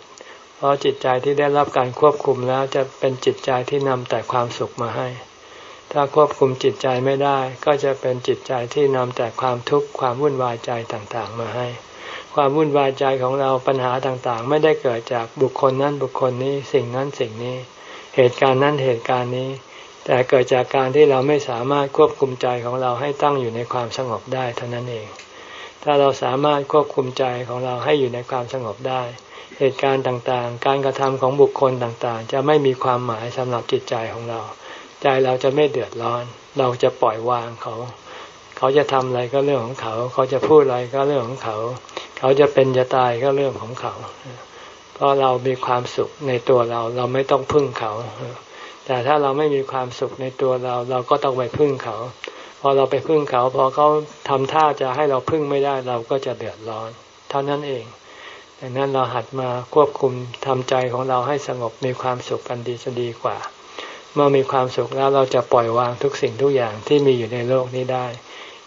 เพราะจิตใจที่ได้รับการควบคุมแล้วจะเป็นจิตใจที่นำแต่ความสุขมาให้ ถ้าควบคุมจิตใจไม่ได้ ก็จะเป็นจิตใจที่นำแต่ความทุกข์ความวุ่นวายใจต่างๆ มาให้ ความวุ่นวายใจของเราปัญหาต่างๆ ไม่ได้เกิดจากบุคคลนั้นบุคคลนี้สิ่งนั้นสิ่งนี้ เหตุการณ์นั้นเหตุการณ์นี้ แต่เกิดจากการที่เราไม่สามารถควบคุมใจของเราให้ตั้งอยู่ในความสงบได้เท่านั้นเอง ถ้าเราสามารถควบคุมใจของเราให้อยู่ในความสงบได้ เหตุการณ์ต่างๆ การกระทำของบุคคลต่างๆ จะไม่มีความหมายสำหรับจิตใจของเรา ใจเราจะไม่เดือดร้อน เราจะปล่อยวางเขา เขาจะทำอะไรก็เรื่องของเขา เขาจะพูดอะไรก็เรื่องของเขา เขาจะเป็นจะตายก็เรื่องของเขา เพราะเรามีความสุขในตัวเรา เราไม่ต้องพึ่งเขา แต่ถ้าเราไม่มีความสุขในตัวเรา เราก็ต้องไปพึ่งเขา พอเราไปพึ่งเขา พอเขาทำท่าจะให้เราพึ่งไม่ได้เราก็จะเดือดร้อน เท่านั้นเองดังนั้นเราหัดมาควบคุมทำใจของเราให้สงบมีความสุขกันดีจะดีกว่า เมื่อมีความสุขแล้วเราจะปล่อยวางทุกสิ่งทุกอย่างที่มีอยู่ในโลกนี้ได้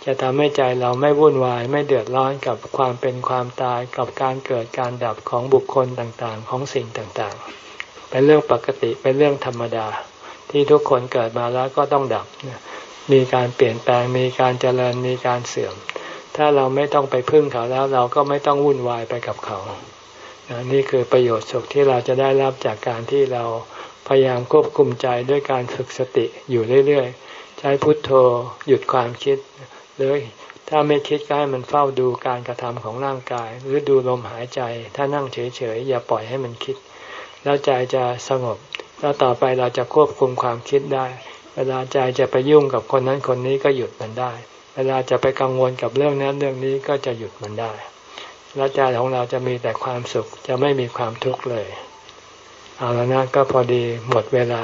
จะทำให้ใจเราไม่วุ่นวาย ไม่เดือดร้อนกับความเป็นความตายกับการเกิดการดับของบุคคลต่างๆ ของสิ่งต่างๆ เป็นเรื่องปกติเป็นเรื่องธรรมดา ที่ทุกคนเกิดมาแล้วก็ต้องดับ มีการเปลี่ยนแปลงมีการเจริญมีการเสื่อม ถ้าเราไม่ต้องไปพึ่งเขาแล้วเราก็ไม่ต้องวุ่นวายไปกับเขา นี่คือประโยชน์สุขที่เราจะได้รับจากการที่เราพยายามควบคุมใจด้วยการฝึกสติอยู่เรื่อยๆ ใช้พุทโธหยุดความคิด เลยถ้าไม่คิดก็ให้มันเฝ้าดูการกระทำของร่างกาย หรือดูลมหายใจ ถ้านั่งเฉยๆอย่าปล่อยให้มันคิด แล้วใจจะสงบ แล้วต่อไปเราจะควบคุมความคิดได้ เวลาใจจะไปยุ่งกับคนนั้นคนนี้ก็หยุดมันได้ เวลาจะไปกังวลกับเรื่องนั้นเรื่องนี้ก็จะหยุดมันได้ แล้วใจของเราจะมีแต่ความสุขจะไม่มีความทุกข์เลย เอาแล้วนะก็พอดีหมดเวลา